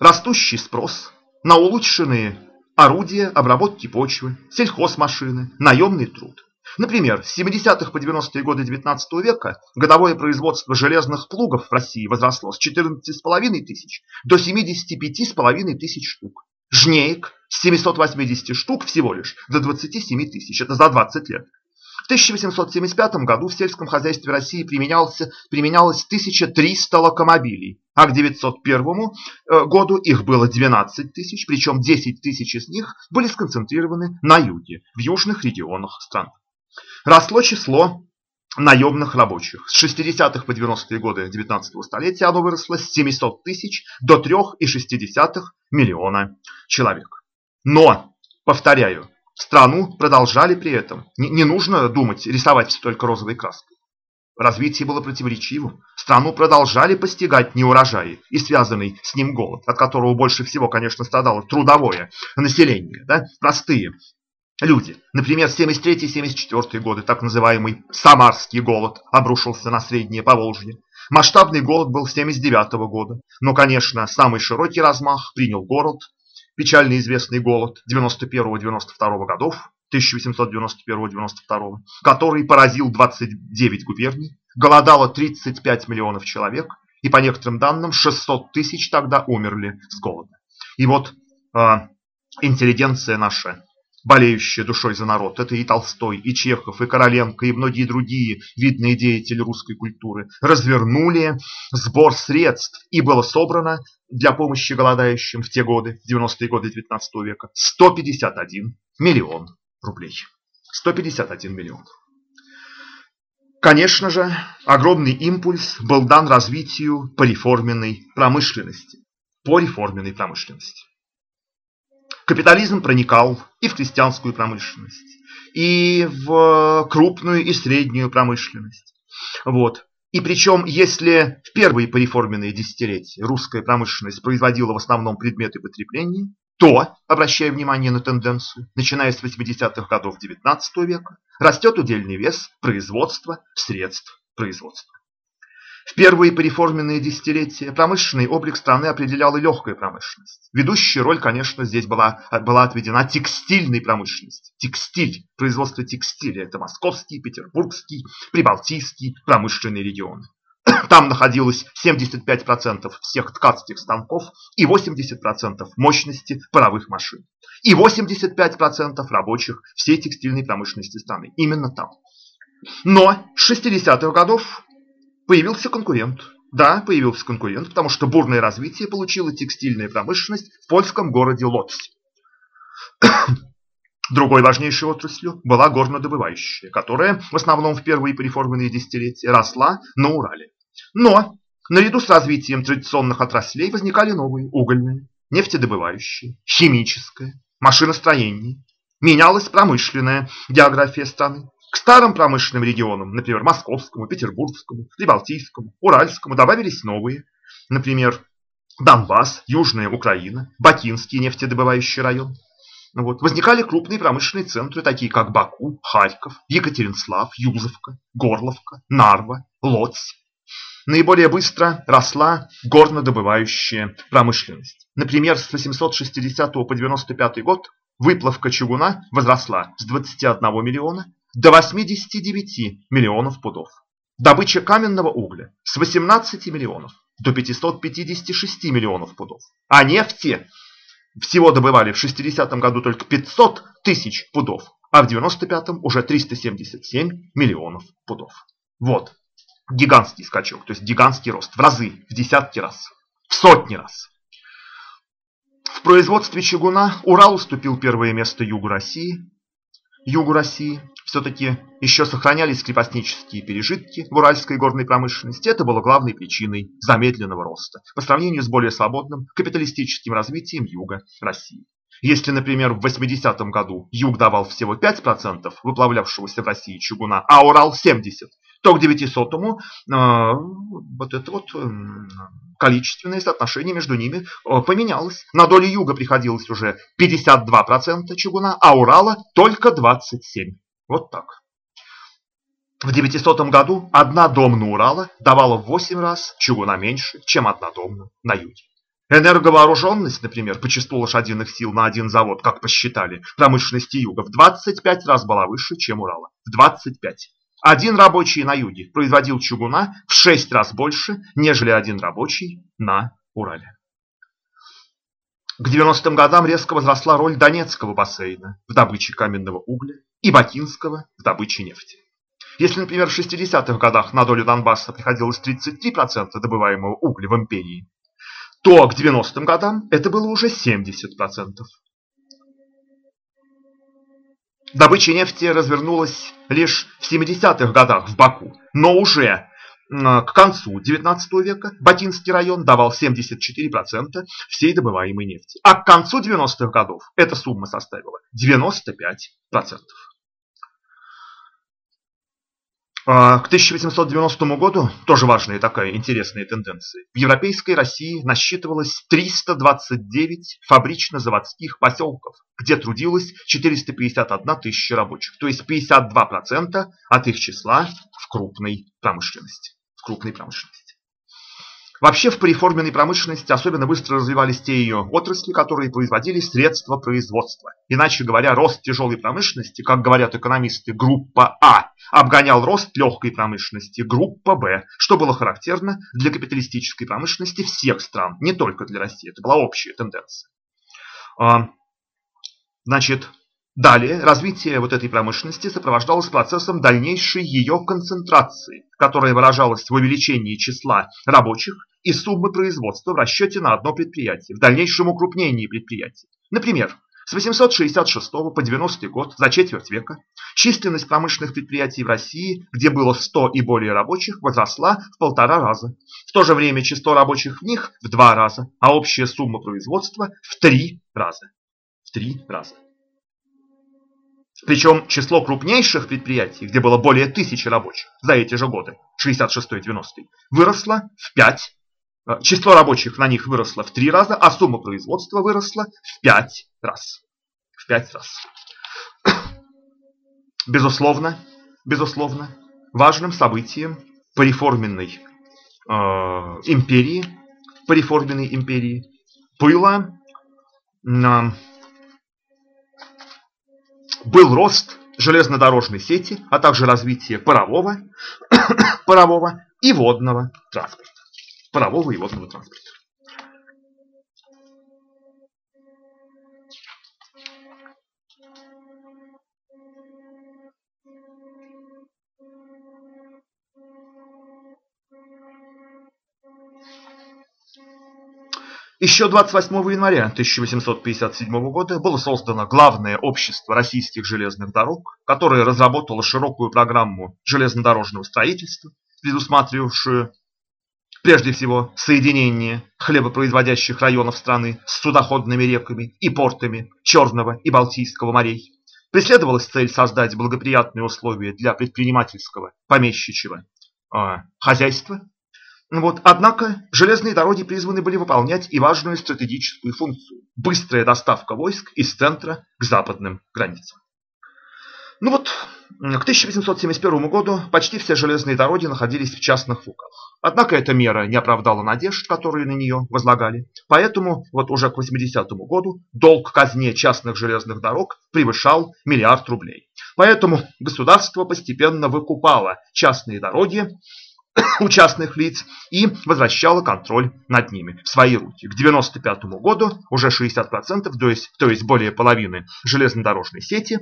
растущий спрос на улучшенные орудия обработки почвы, сельхозмашины, наемный труд. Например, с 70-х по 90-е годы 19 века годовое производство железных плугов в России возросло с 14,5 тысяч до 75,5 тысяч штук. Жнеек с 780 штук всего лишь до 27 тысяч. Это за 20 лет. В 1875 году в сельском хозяйстве России применялось 1300 локомобилей, а к 901 э, году их было 12 тысяч, причем 10 тысяч из них были сконцентрированы на юге, в южных регионах страны. Росло число наемных рабочих. С 60-х по 90-е годы 19 столетия оно выросло с 700 тысяч до 3,6 миллиона человек. Но, повторяю, страну продолжали при этом. Не, не нужно думать, рисовать все только розовой краской. Развитие было противоречивым. Страну продолжали постигать неурожаи и связанный с ним голод, от которого больше всего, конечно, страдало трудовое население, да, простые люди. Например, 73-74 годы, так называемый Самарский голод, обрушился на Среднее Поволжье. Масштабный голод был 79 года, но, конечно, самый широкий размах принял город, печально известный голод 91-92 годов, 1891-92, который поразил 29 губерний, голодало 35 миллионов человек, и по некоторым данным 600 тысяч тогда умерли с голода. И вот э, интеллигенция наша, болеющая душой за народ, это и Толстой, и Чехов, и Короленко, и многие другие видные деятели русской культуры, развернули сбор средств, и было собрано для помощи голодающим в те годы, 90-е годы 19 века, 151 миллион рублей. 151 миллион. Конечно же, огромный импульс был дан развитию пореформенной промышленности. Пореформенной промышленности. Капитализм проникал и в крестьянскую промышленность, и в крупную и среднюю промышленность. Вот. И причем, если в первые пореформенные десятилетия русская промышленность производила в основном предметы потребления, то, обращая внимание на тенденцию, начиная с 80-х годов XIX века, растет удельный вес производства средств производства. В первые пореформенные десятилетия промышленный облик страны определяла легкая промышленность. Ведущая роль, конечно, здесь была, была отведена текстильной промышленности. Текстиль, производство текстиля – это московский, петербургский, прибалтийский промышленные регионы. Там находилось 75% всех ткацких станков и 80% мощности паровых машин. И 85% рабочих всей текстильной промышленности страны. Именно там. Но с 60-х годов появился конкурент. Да, появился конкурент, потому что бурное развитие получила текстильная промышленность в польском городе Лодзь. Другой важнейшей отраслью была горнодобывающая, которая в основном в первые переформенные десятилетия росла на Урале. Но наряду с развитием традиционных отраслей возникали новые – угольные, нефтедобывающие, химическое, машиностроение. Менялась промышленная география страны. К старым промышленным регионам, например, Московскому, Петербургскому, Прибалтийскому, Уральскому, добавились новые. Например, Донбасс, Южная Украина, Бакинский нефтедобывающий район. Вот. Возникали крупные промышленные центры, такие как Баку, Харьков, Екатеринслав, Юзовка, Горловка, Нарва, Лодзь. Наиболее быстро росла горнодобывающая промышленность. Например, с 860 по 95 год выплавка чугуна возросла с 21 миллиона до 89 миллионов пудов. Добыча каменного угля с 18 миллионов до 556 миллионов пудов. А нефти всего добывали в 60 году только 500 тысяч пудов, а в 95-м уже 377 миллионов пудов. Вот гигантский скачок, то есть гигантский рост в разы, в десятки раз, в сотни раз. В производстве чугуна Урал уступил первое место Югу России. Югу России все-таки еще сохранялись крепостнические пережитки в уральской горной промышленности. Это было главной причиной замедленного роста по сравнению с более свободным капиталистическим развитием Юга России. Если, например, в 80-м году Юг давал всего 5% выплавлявшегося в России чугуна, а Урал 70%, то к 900-му э, вот это вот э, количественное соотношение между ними э, поменялось. На долю юга приходилось уже 52% чугуна, а Урала только 27%. Вот так. В 900 году одна домна Урала давала в 8 раз чугуна меньше, чем одна домна на юге. Энерговооруженность, например, по числу лошадиных сил на один завод, как посчитали, промышленности юга в 25 раз была выше, чем Урала. В 25. Один рабочий на юге производил чугуна в 6 раз больше, нежели один рабочий на Урале. К 90-м годам резко возросла роль Донецкого бассейна в добыче каменного угля и Бакинского в добыче нефти. Если, например, в 60-х годах на долю Донбасса приходилось 33% добываемого угля в империи, то к 90-м годам это было уже 70%. Добыча нефти развернулась лишь в 70-х годах в Баку, но уже к концу XIX века Батинский район давал 74% всей добываемой нефти, а к концу 90-х годов эта сумма составила 95%. А, к 1890 году, тоже важная такая интересная тенденция, в европейской России насчитывалось 329 фабрично-заводских поселков, где трудилось 451 тысяча рабочих, то есть 52% от их числа в крупной промышленности. В крупной промышленности. Вообще в преформенной промышленности особенно быстро развивались те ее отрасли, которые производили средства производства. Иначе говоря, рост тяжелой промышленности, как говорят экономисты, группа А, обгонял рост легкой промышленности, группа Б, что было характерно для капиталистической промышленности всех стран, не только для России. Это была общая тенденция. А, значит, Далее развитие вот этой промышленности сопровождалось процессом дальнейшей ее концентрации, которая выражалась в увеличении числа рабочих и суммы производства в расчете на одно предприятие, в дальнейшем укрупнении предприятий. Например, с 866 по 90 год, за четверть века, численность промышленных предприятий в России, где было 100 и более рабочих, возросла в полтора раза. В то же время число рабочих в них в два раза, а общая сумма производства в три раза. В три раза. Причем число крупнейших предприятий, где было более тысячи рабочих за эти же годы, 66-90, выросло в 5. Э, число рабочих на них выросло в 3 раза, а сумма производства выросла в 5 раз. В 5 раз. Безусловно, безусловно, важным событием пореформенной э, империи, пореформенной империи было э, был рост железнодорожной сети, а также развитие парового, парового и водного транспорта. Парового и водного транспорта. Еще 28 января 1857 года было создано главное общество российских железных дорог, которое разработало широкую программу железнодорожного строительства, предусматривавшую прежде всего соединение хлебопроизводящих районов страны с судоходными реками и портами Черного и Балтийского морей. Преследовалась цель создать благоприятные условия для предпринимательского помещичьего э, хозяйства вот. Однако железные дороги призваны были выполнять и важную стратегическую функцию – быстрая доставка войск из центра к западным границам. Ну вот, к 1871 году почти все железные дороги находились в частных руках. Однако эта мера не оправдала надежд, которые на нее возлагали. Поэтому вот уже к 80 году долг казне частных железных дорог превышал миллиард рублей. Поэтому государство постепенно выкупало частные дороги у частных лиц и возвращала контроль над ними в свои руки. К 1995 году уже 60%, то есть, то есть более половины железнодорожной сети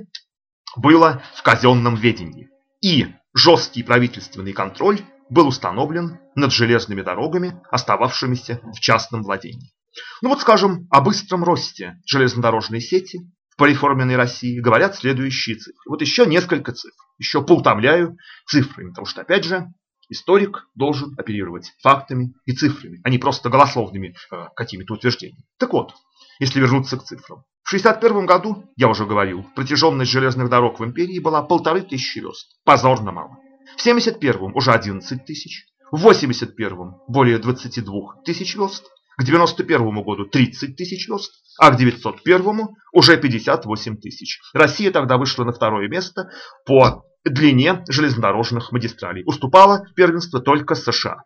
было в казенном ведении. И жесткий правительственный контроль был установлен над железными дорогами, остававшимися в частном владении. Ну вот скажем, о быстром росте железнодорожной сети в пореформенной России говорят следующие цифры. Вот еще несколько цифр. Еще поутомляю цифрами, потому что, опять же, Историк должен оперировать фактами и цифрами, а не просто голословными э, какими-то утверждениями. Так вот, если вернуться к цифрам. В 1961 году, я уже говорил, протяженность железных дорог в империи была полторы тысячи верст. Позорно мало. В 1971 уже 11 тысяч. В 1981 более 22 тысяч верст. К 1991 году 30 тысяч верст. А к 901 уже 58 тысяч. Россия тогда вышла на второе место по длине железнодорожных магистралей. Уступала первенство только США.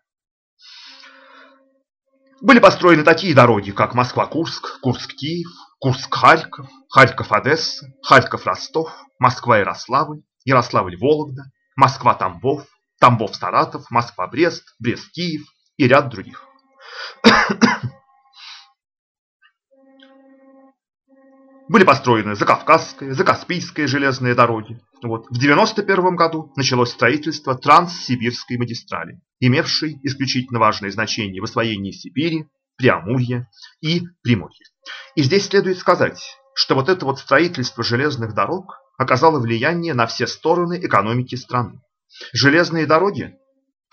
Были построены такие дороги, как Москва-Курск, Курск-Киев, Курск-Харьков, Харьков-Одесса, Харьков-Ростов, Москва-Ярославль, Ярославль-Вологда, Москва-Тамбов, Тамбов-Саратов, Москва-Брест, Брест-Киев и ряд других. Были построены Закавказская, Закаспийская железные дороги. Вот. В 1991 году началось строительство Транссибирской магистрали, имевшей исключительно важное значение в освоении Сибири, Преамурья и Приморья. И здесь следует сказать, что вот это вот строительство железных дорог, оказало влияние на все стороны экономики страны. Железные дороги,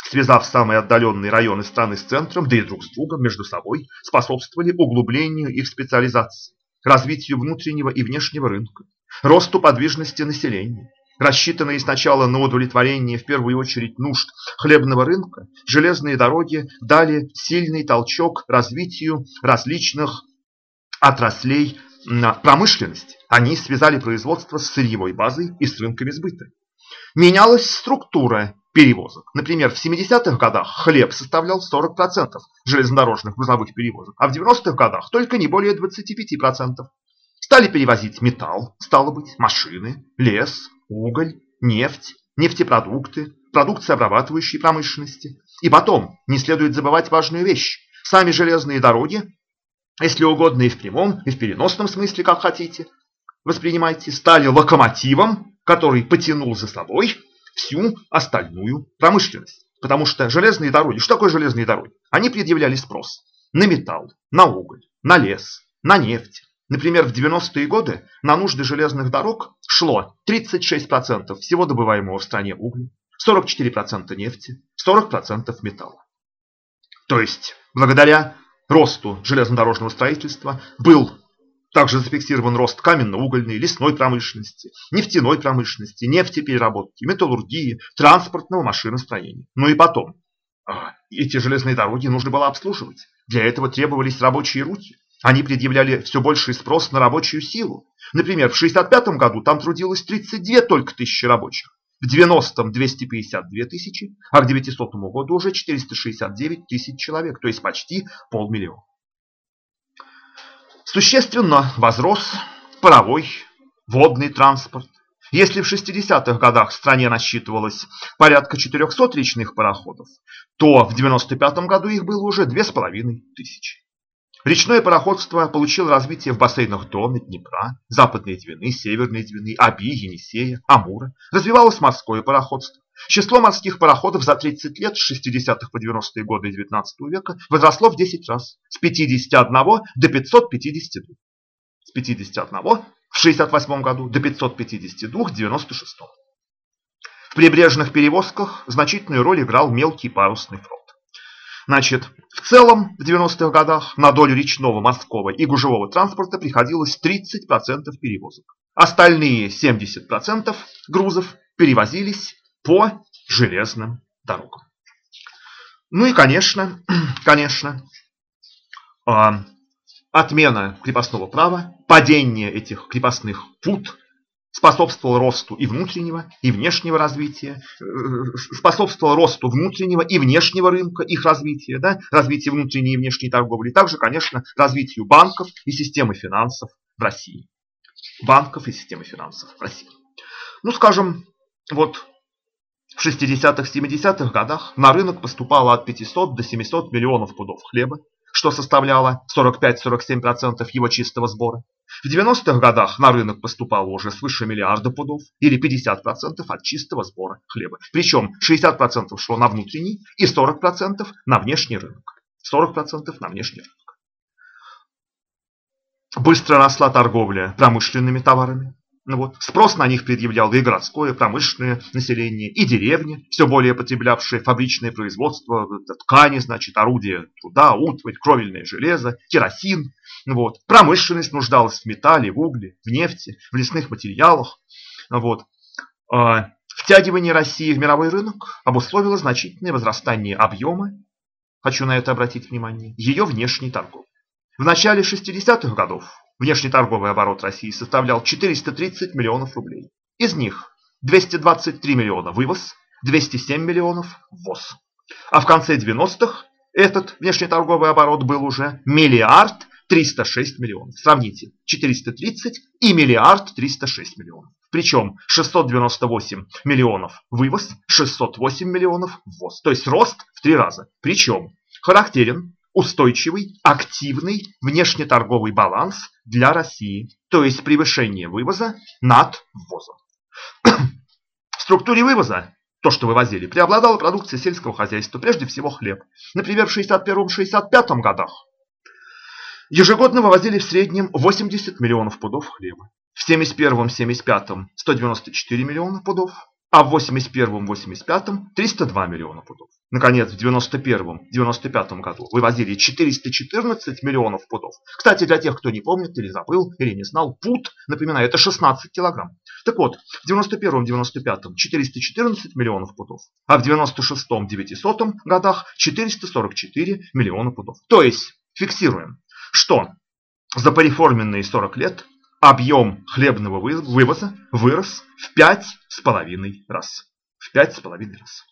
связав самые отдаленные районы страны с центром, да и друг с другом между собой, способствовали углублению их специализации, развитию внутреннего и внешнего рынка, росту подвижности населения. Рассчитанные сначала на удовлетворение в первую очередь нужд хлебного рынка, железные дороги дали сильный толчок развитию различных отраслей промышленности. Они связали производство с сырьевой базой и с рынками сбыта. Менялась структура перевозок. Например, в 70-х годах хлеб составлял 40% железнодорожных грузовых перевозок, а в 90-х годах только не более 25%. Стали перевозить металл, стало быть, машины, лес, уголь, нефть, нефтепродукты, продукция обрабатывающей промышленности. И потом, не следует забывать важную вещь. Сами железные дороги, если угодно и в прямом, и в переносном смысле, как хотите, воспринимайте, стали локомотивом, который потянул за собой всю остальную промышленность. Потому что железные дороги, что такое железные дороги? Они предъявляли спрос на металл, на уголь, на лес, на нефть. Например, в 90-е годы на нужды железных дорог шло 36% всего добываемого в стране угля, 44% нефти, 40% металла. То есть, благодаря росту железнодорожного строительства был также зафиксирован рост каменно-угольной, лесной промышленности, нефтяной промышленности, нефтепереработки, металлургии, транспортного машиностроения. Ну и потом, а, эти железные дороги нужно было обслуживать. Для этого требовались рабочие руки. Они предъявляли все больший спрос на рабочую силу. Например, в 1965 году там трудилось 32 только тысячи рабочих, в 90-м 252 тысячи, а к 900 году уже 469 тысяч человек, то есть почти полмиллиона. Существенно возрос паровой, водный транспорт. Если в 60-х годах в стране насчитывалось порядка 400 речных пароходов, то в 95 году их было уже 2500. Речное пароходство получило развитие в бассейнах Дона, Днепра, Западной Двины, Северной Двины, Аби, Енисея, Амура. Развивалось морское пароходство. Число морских пароходов за 30 лет с 60-х по 90-е годы XIX века возросло в 10 раз, с 51 до 552. С 51 в 68 году до 552 в 96 В прибрежных перевозках значительную роль играл мелкий парусный флот. Значит, в целом в 90-х годах на долю речного, морского и гужевого транспорта приходилось 30% перевозок. Остальные 70% грузов перевозились по железным дорогам. Ну и, конечно, конечно, а, отмена крепостного права, падение этих крепостных пут способствовал росту и внутреннего, и внешнего развития, э, способствовал росту внутреннего и внешнего рынка, их развития, да, развития внутренней и внешней торговли, также, конечно, развитию банков и системы финансов в России. Банков и системы финансов в России. Ну, скажем, вот в 60-х, 70-х годах на рынок поступало от 500 до 700 миллионов пудов хлеба, что составляло 45-47% его чистого сбора. В 90-х годах на рынок поступало уже свыше миллиарда пудов или 50% от чистого сбора хлеба. Причем 60% шло на внутренний и 40% на внешний рынок. 40% на внешний рынок. Быстро росла торговля промышленными товарами. Ну вот. Спрос на них предъявлял и городское, промышленное население, и деревни, все более потреблявшие фабричное производство, ткани, значит, орудия труда, утварь, кровельное железо, керосин. Ну вот. Промышленность нуждалась в металле, в угле, в нефти, в лесных материалах. Ну вот. А, втягивание России в мировой рынок обусловило значительное возрастание объема, хочу на это обратить внимание, ее внешней торговли. В начале 60-х годов Внешнеторговый оборот России составлял 430 миллионов рублей. Из них 223 миллиона вывоз, 207 миллионов ввоз. А в конце 90-х этот внешнеторговый оборот был уже миллиард 306 миллионов. Сравните, 430 и миллиард 306 миллионов. Причем 698 миллионов вывоз, 608 миллионов ввоз. То есть рост в три раза. Причем характерен устойчивый, активный внешнеторговый баланс для России, то есть превышение вывоза над ввозом. В структуре вывоза, то, что вывозили, преобладала продукция сельского хозяйства, прежде всего хлеб. Например, в 61-65 годах Ежегодно вывозили в среднем 80 миллионов пудов хлеба. В 71-75 194 миллиона пудов, а в 81-85 302 миллиона пудов. Наконец, в 91-95 году вывозили 414 миллионов пудов. Кстати, для тех, кто не помнит или забыл, или не знал, пуд, напоминаю, это 16 килограмм. Так вот, в 91-95 414 миллионов пудов, а в 96-900 годах 444 миллиона пудов. То есть, фиксируем, что за пореформенные 40 лет объем хлебного вывоза вырос в 5,5 раз. В 5,5 раз.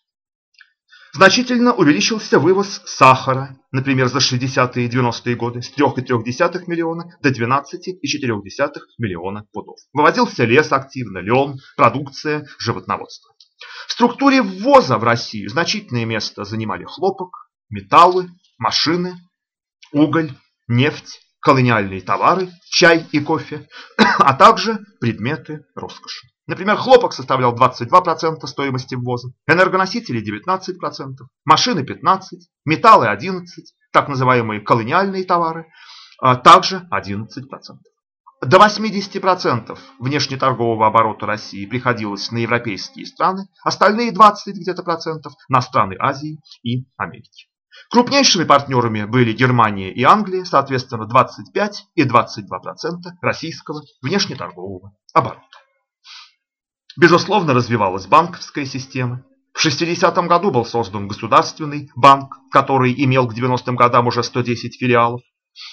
Значительно увеличился вывоз сахара, например, за 60-е и 90-е годы с 3,3 миллиона до 12,4 миллиона пудов. Вывозился лес активно, лен, продукция, животноводство. В структуре ввоза в Россию значительное место занимали хлопок, металлы, машины, уголь, нефть, колониальные товары, чай и кофе, а также предметы роскоши. Например, хлопок составлял 22% стоимости ввоза, энергоносители 19%, машины 15%, металлы 11%, так называемые колониальные товары а также 11%. До 80% внешнеторгового оборота России приходилось на европейские страны, остальные 20 где-то процентов на страны Азии и Америки. Крупнейшими партнерами были Германия и Англия, соответственно 25 и 22% российского внешнеторгового оборота. Безусловно, развивалась банковская система. В 60-м году был создан государственный банк, который имел к 90-м годам уже 110 филиалов.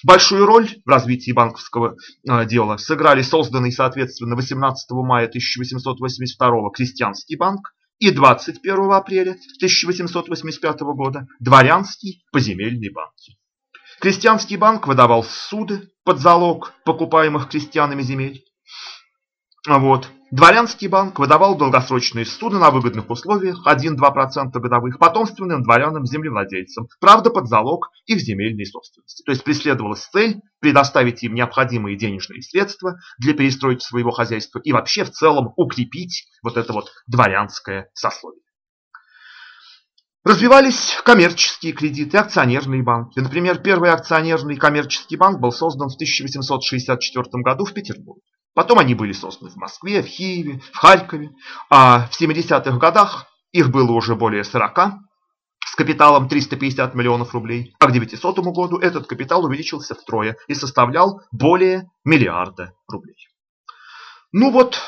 Большую роль в развитии банковского э, дела сыграли созданный, соответственно, 18 мая 1882 крестьянский банк и 21 апреля 1885 года дворянский поземельный банк. Крестьянский банк выдавал суды под залог покупаемых крестьянами земель. Вот. Дворянский банк выдавал долгосрочные суды на выгодных условиях 1-2% годовых потомственным дворянам-землевладельцам, правда под залог их земельной собственности. То есть преследовалась цель предоставить им необходимые денежные средства для перестройки своего хозяйства и вообще в целом укрепить вот это вот дворянское сословие. Развивались коммерческие кредиты, акционерные банки. Например, первый акционерный коммерческий банк был создан в 1864 году в Петербурге. Потом они были созданы в Москве, в Киеве, в Харькове. А в 70-х годах их было уже более 40 с капиталом 350 миллионов рублей. А к 900 году этот капитал увеличился втрое и составлял более миллиарда рублей. Ну вот,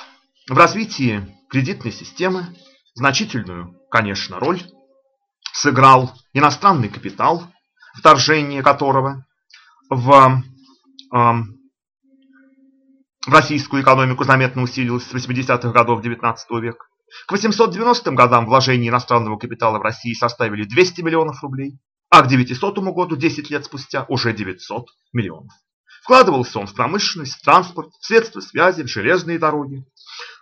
в развитии кредитной системы значительную, конечно, роль сыграл иностранный капитал, вторжение которого в в российскую экономику заметно усилилось с 80-х годов XIX века. К 890 годам вложения иностранного капитала в России составили 200 миллионов рублей, а к 900 году, 10 лет спустя, уже 900 миллионов. Вкладывался он в промышленность, в транспорт, в средства связи, в железные дороги,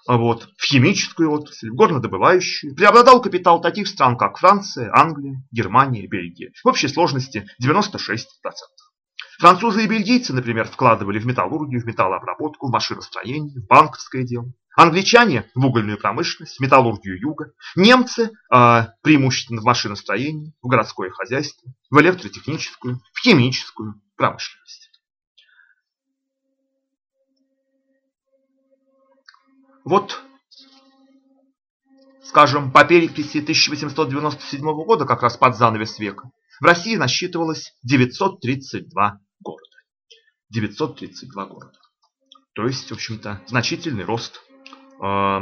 вот, в химическую отрасль, в горнодобывающую. Преобладал капитал таких стран, как Франция, Англия, Германия, Бельгия. В общей сложности 96%. Французы и бельгийцы, например, вкладывали в металлургию, в металлообработку, в машиностроение, в банковское дело. Англичане в угольную промышленность, в металлургию юга. Немцы э, преимущественно в машиностроении, в городское хозяйство, в электротехническую, в химическую промышленность. Вот, скажем, по переписи 1897 года, как раз под занавес века, в России насчитывалось 932 города. 932 города. То есть, в общем-то, значительный рост, э,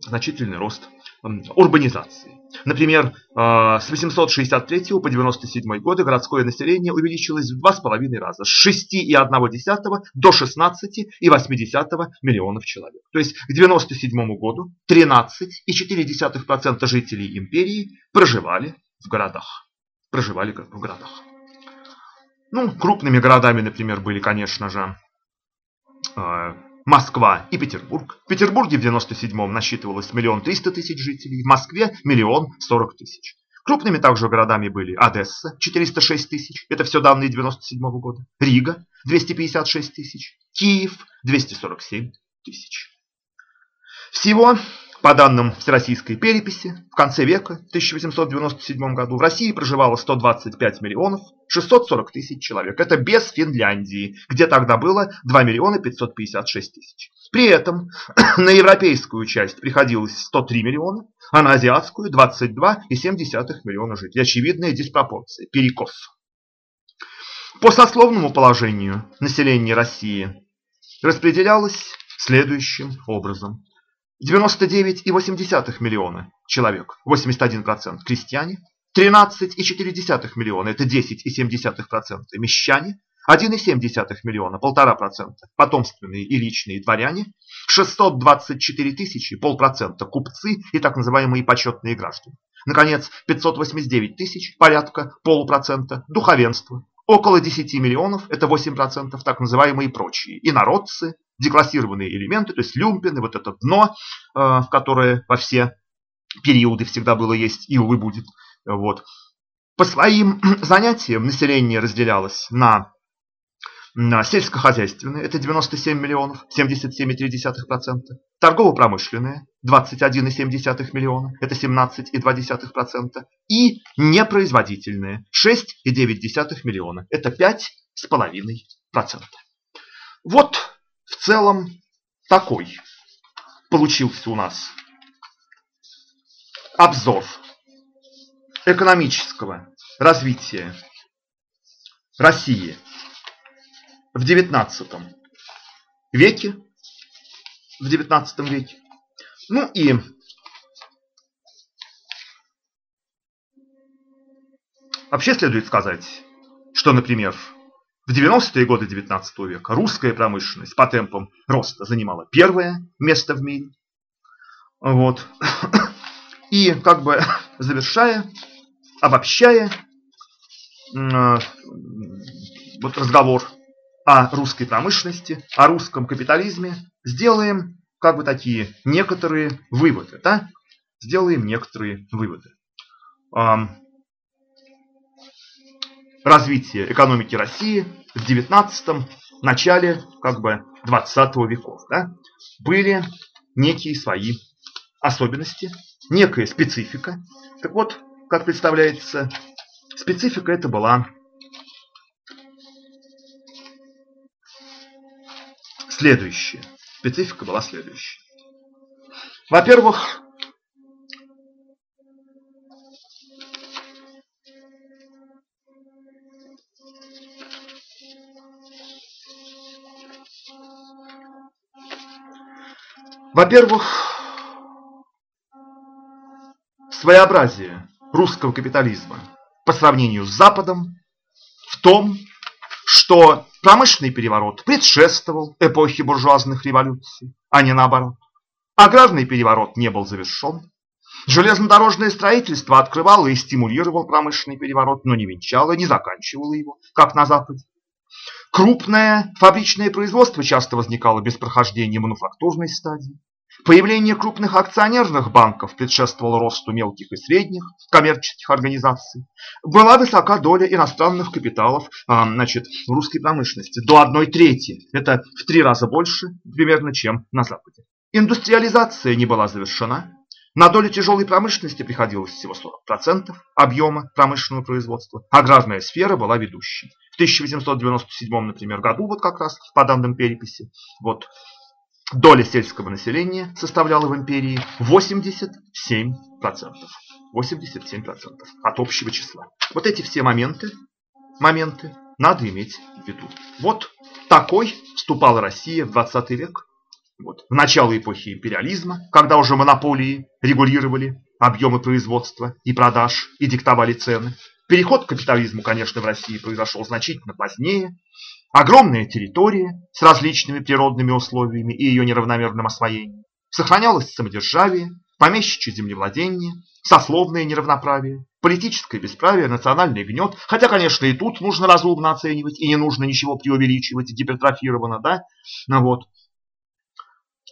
значительный рост э, урбанизации. Например, э, с 863 по 97 годы городское население увеличилось в 2,5 раза. С 6,1 до 16,8 миллионов человек. То есть к 97 году 13,4% жителей империи проживали в городах. Проживали в городах. Ну, крупными городами, например, были, конечно же, э, Москва и Петербург. В Петербурге в 97-м насчитывалось миллион триста тысяч жителей, в Москве миллион сорок тысяч. Крупными также городами были Одесса 406 тысяч, это все данные 97 -го года, Рига 256 тысяч, Киев 247 тысяч. Всего По данным Всероссийской переписи, в конце века, в 1897 году, в России проживало 125 миллионов 640 тысяч человек. Это без Финляндии, где тогда было 2 миллиона 556 тысяч. При этом на европейскую часть приходилось 103 миллиона, а на азиатскую 22,7 миллиона жителей. Очевидная диспропорция, перекос. По сословному положению населения России распределялось следующим образом. 99,8 миллиона человек, 81% крестьяне, 13,4 миллиона, это 10,7% мещане, 1,7 миллиона, 1,5% потомственные и личные дворяне, 624 тысячи, полпроцента купцы и так называемые почетные граждане. Наконец, 589 тысяч, порядка полупроцента, духовенство. Около 10 миллионов, это 8%, так называемые прочие, инородцы, деклассированные элементы, то есть люмпины, вот это дно, э, которое во все периоды всегда было есть и, увы, будет. Вот. По своим занятиям население разделялось на, сельскохозяйственное, это 97 миллионов, 77,3%, торгово-промышленное, 21,7 миллиона, это 17,2%, и непроизводительное, 6,9 миллиона, это 5,5%. Вот в целом такой получился у нас обзор экономического развития России в XIX веке, в XIX веке. Ну и вообще следует сказать, что, например, в 90-е годы XIX века русская промышленность по темпам роста занимала первое место в мире. Вот. И как бы завершая, обобщая э, вот разговор о русской промышленности, о русском капитализме, сделаем как бы такие некоторые выводы. Да? Сделаем некоторые выводы развития экономики России в 19 начале как бы 20 веков. Да, были некие свои особенности, некая специфика. Так вот, как представляется, специфика это была следующая. Специфика была следующая. Во-первых, Во-первых, своеобразие русского капитализма по сравнению с Западом в том, что промышленный переворот предшествовал эпохе буржуазных революций, а не наоборот. Аграрный переворот не был завершен. Железнодорожное строительство открывало и стимулировало промышленный переворот, но не венчало, не заканчивало его, как на Западе. Крупное фабричное производство часто возникало без прохождения мануфактурной стадии. Появление крупных акционерных банков предшествовало росту мелких и средних коммерческих организаций. Была высока доля иностранных капиталов а, значит, в русской промышленности, до одной трети. Это в три раза больше примерно, чем на Западе. Индустриализация не была завершена. На долю тяжелой промышленности приходилось всего 40% объема промышленного производства. Аграрная сфера была ведущей. В 1897, например, году, вот как раз по данным переписи, вот, доля сельского населения составляла в империи 87%. 87% от общего числа. Вот эти все моменты, моменты надо иметь в виду. Вот такой вступала Россия в 20 век. Вот, в начало эпохи империализма, когда уже монополии регулировали объемы производства и продаж и диктовали цены. Переход к капитализму, конечно, в России произошел значительно позднее. Огромная территория с различными природными условиями и ее неравномерным освоением. Сохранялось самодержавие, помещичье землевладение, сословное неравноправие, политическое бесправие, национальный гнет. Хотя, конечно, и тут нужно разумно оценивать, и не нужно ничего преувеличивать, гипертрофировано, да? Ну, вот.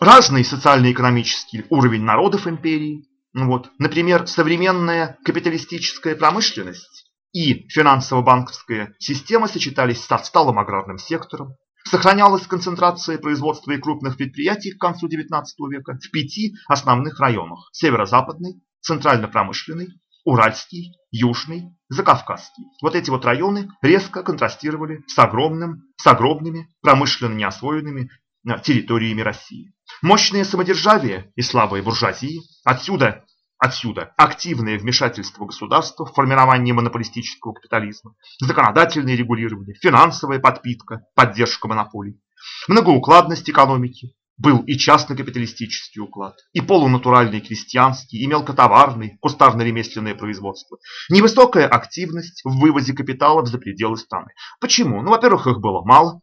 Разный социально-экономический уровень народов империи, ну вот. Например, современная капиталистическая промышленность и финансово-банковская система сочетались с отсталым аграрным сектором. Сохранялась концентрация производства и крупных предприятий к концу XIX века в пяти основных районах – северо-западный, центрально-промышленный, Уральский, Южный, Закавказский. Вот эти вот районы резко контрастировали с, огромным, с огромными промышленно неосвоенными э, территориями России. Мощное самодержавие и слабая буржуазия, отсюда, отсюда активное вмешательство государства в формирование монополистического капитализма, законодательное регулирование, финансовая подпитка, поддержка монополий, многоукладность экономики, был и частно-капиталистический уклад, и полунатуральный крестьянский, и мелкотоварный, кустарно-ремесленное производство. Невысокая активность в вывозе капиталов за пределы страны. Почему? Ну, во-первых, их было мало.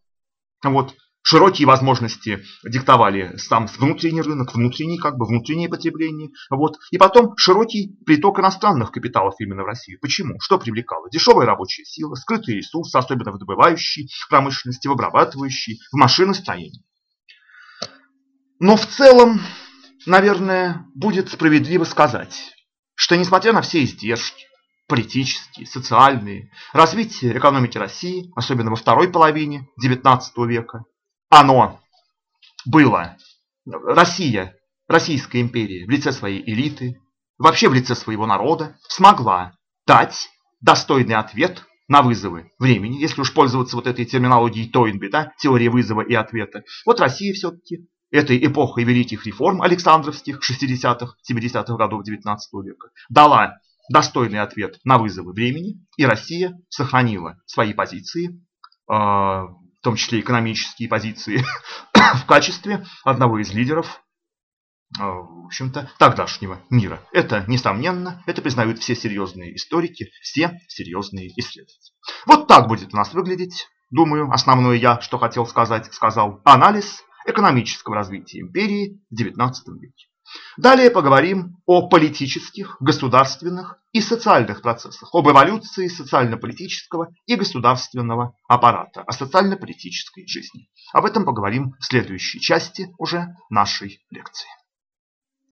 Вот. Широкие возможности диктовали сам внутренний рынок, внутренний, как бы, внутреннее потребление. Вот. И потом широкий приток иностранных капиталов именно в Россию. Почему? Что привлекало? Дешевая рабочая сила, скрытые ресурсы, особенно в добывающей промышленности, в обрабатывающей, в машиностроении. Но в целом, наверное, будет справедливо сказать, что несмотря на все издержки, политические, социальные, развитие экономики России, особенно во второй половине XIX века, оно было, Россия, Российская империя в лице своей элиты, вообще в лице своего народа, смогла дать достойный ответ на вызовы времени, если уж пользоваться вот этой терминологией Тойнби, да, теория вызова и ответа. Вот Россия все-таки этой эпохой великих реформ Александровских 60-х, 70-х годов XIX века дала достойный ответ на вызовы времени, и Россия сохранила свои позиции, а, в том числе экономические позиции, в качестве одного из лидеров а, в общем-то, тогдашнего мира. Это, несомненно, это признают все серьезные историки, все серьезные исследователи. Вот так будет у нас выглядеть, думаю, основное я, что хотел сказать, сказал, анализ экономического развития империи в XIX веке. Далее поговорим о политических, государственных и социальных процессах, об эволюции социально-политического и государственного аппарата, о социально-политической жизни. Об этом поговорим в следующей части уже нашей лекции.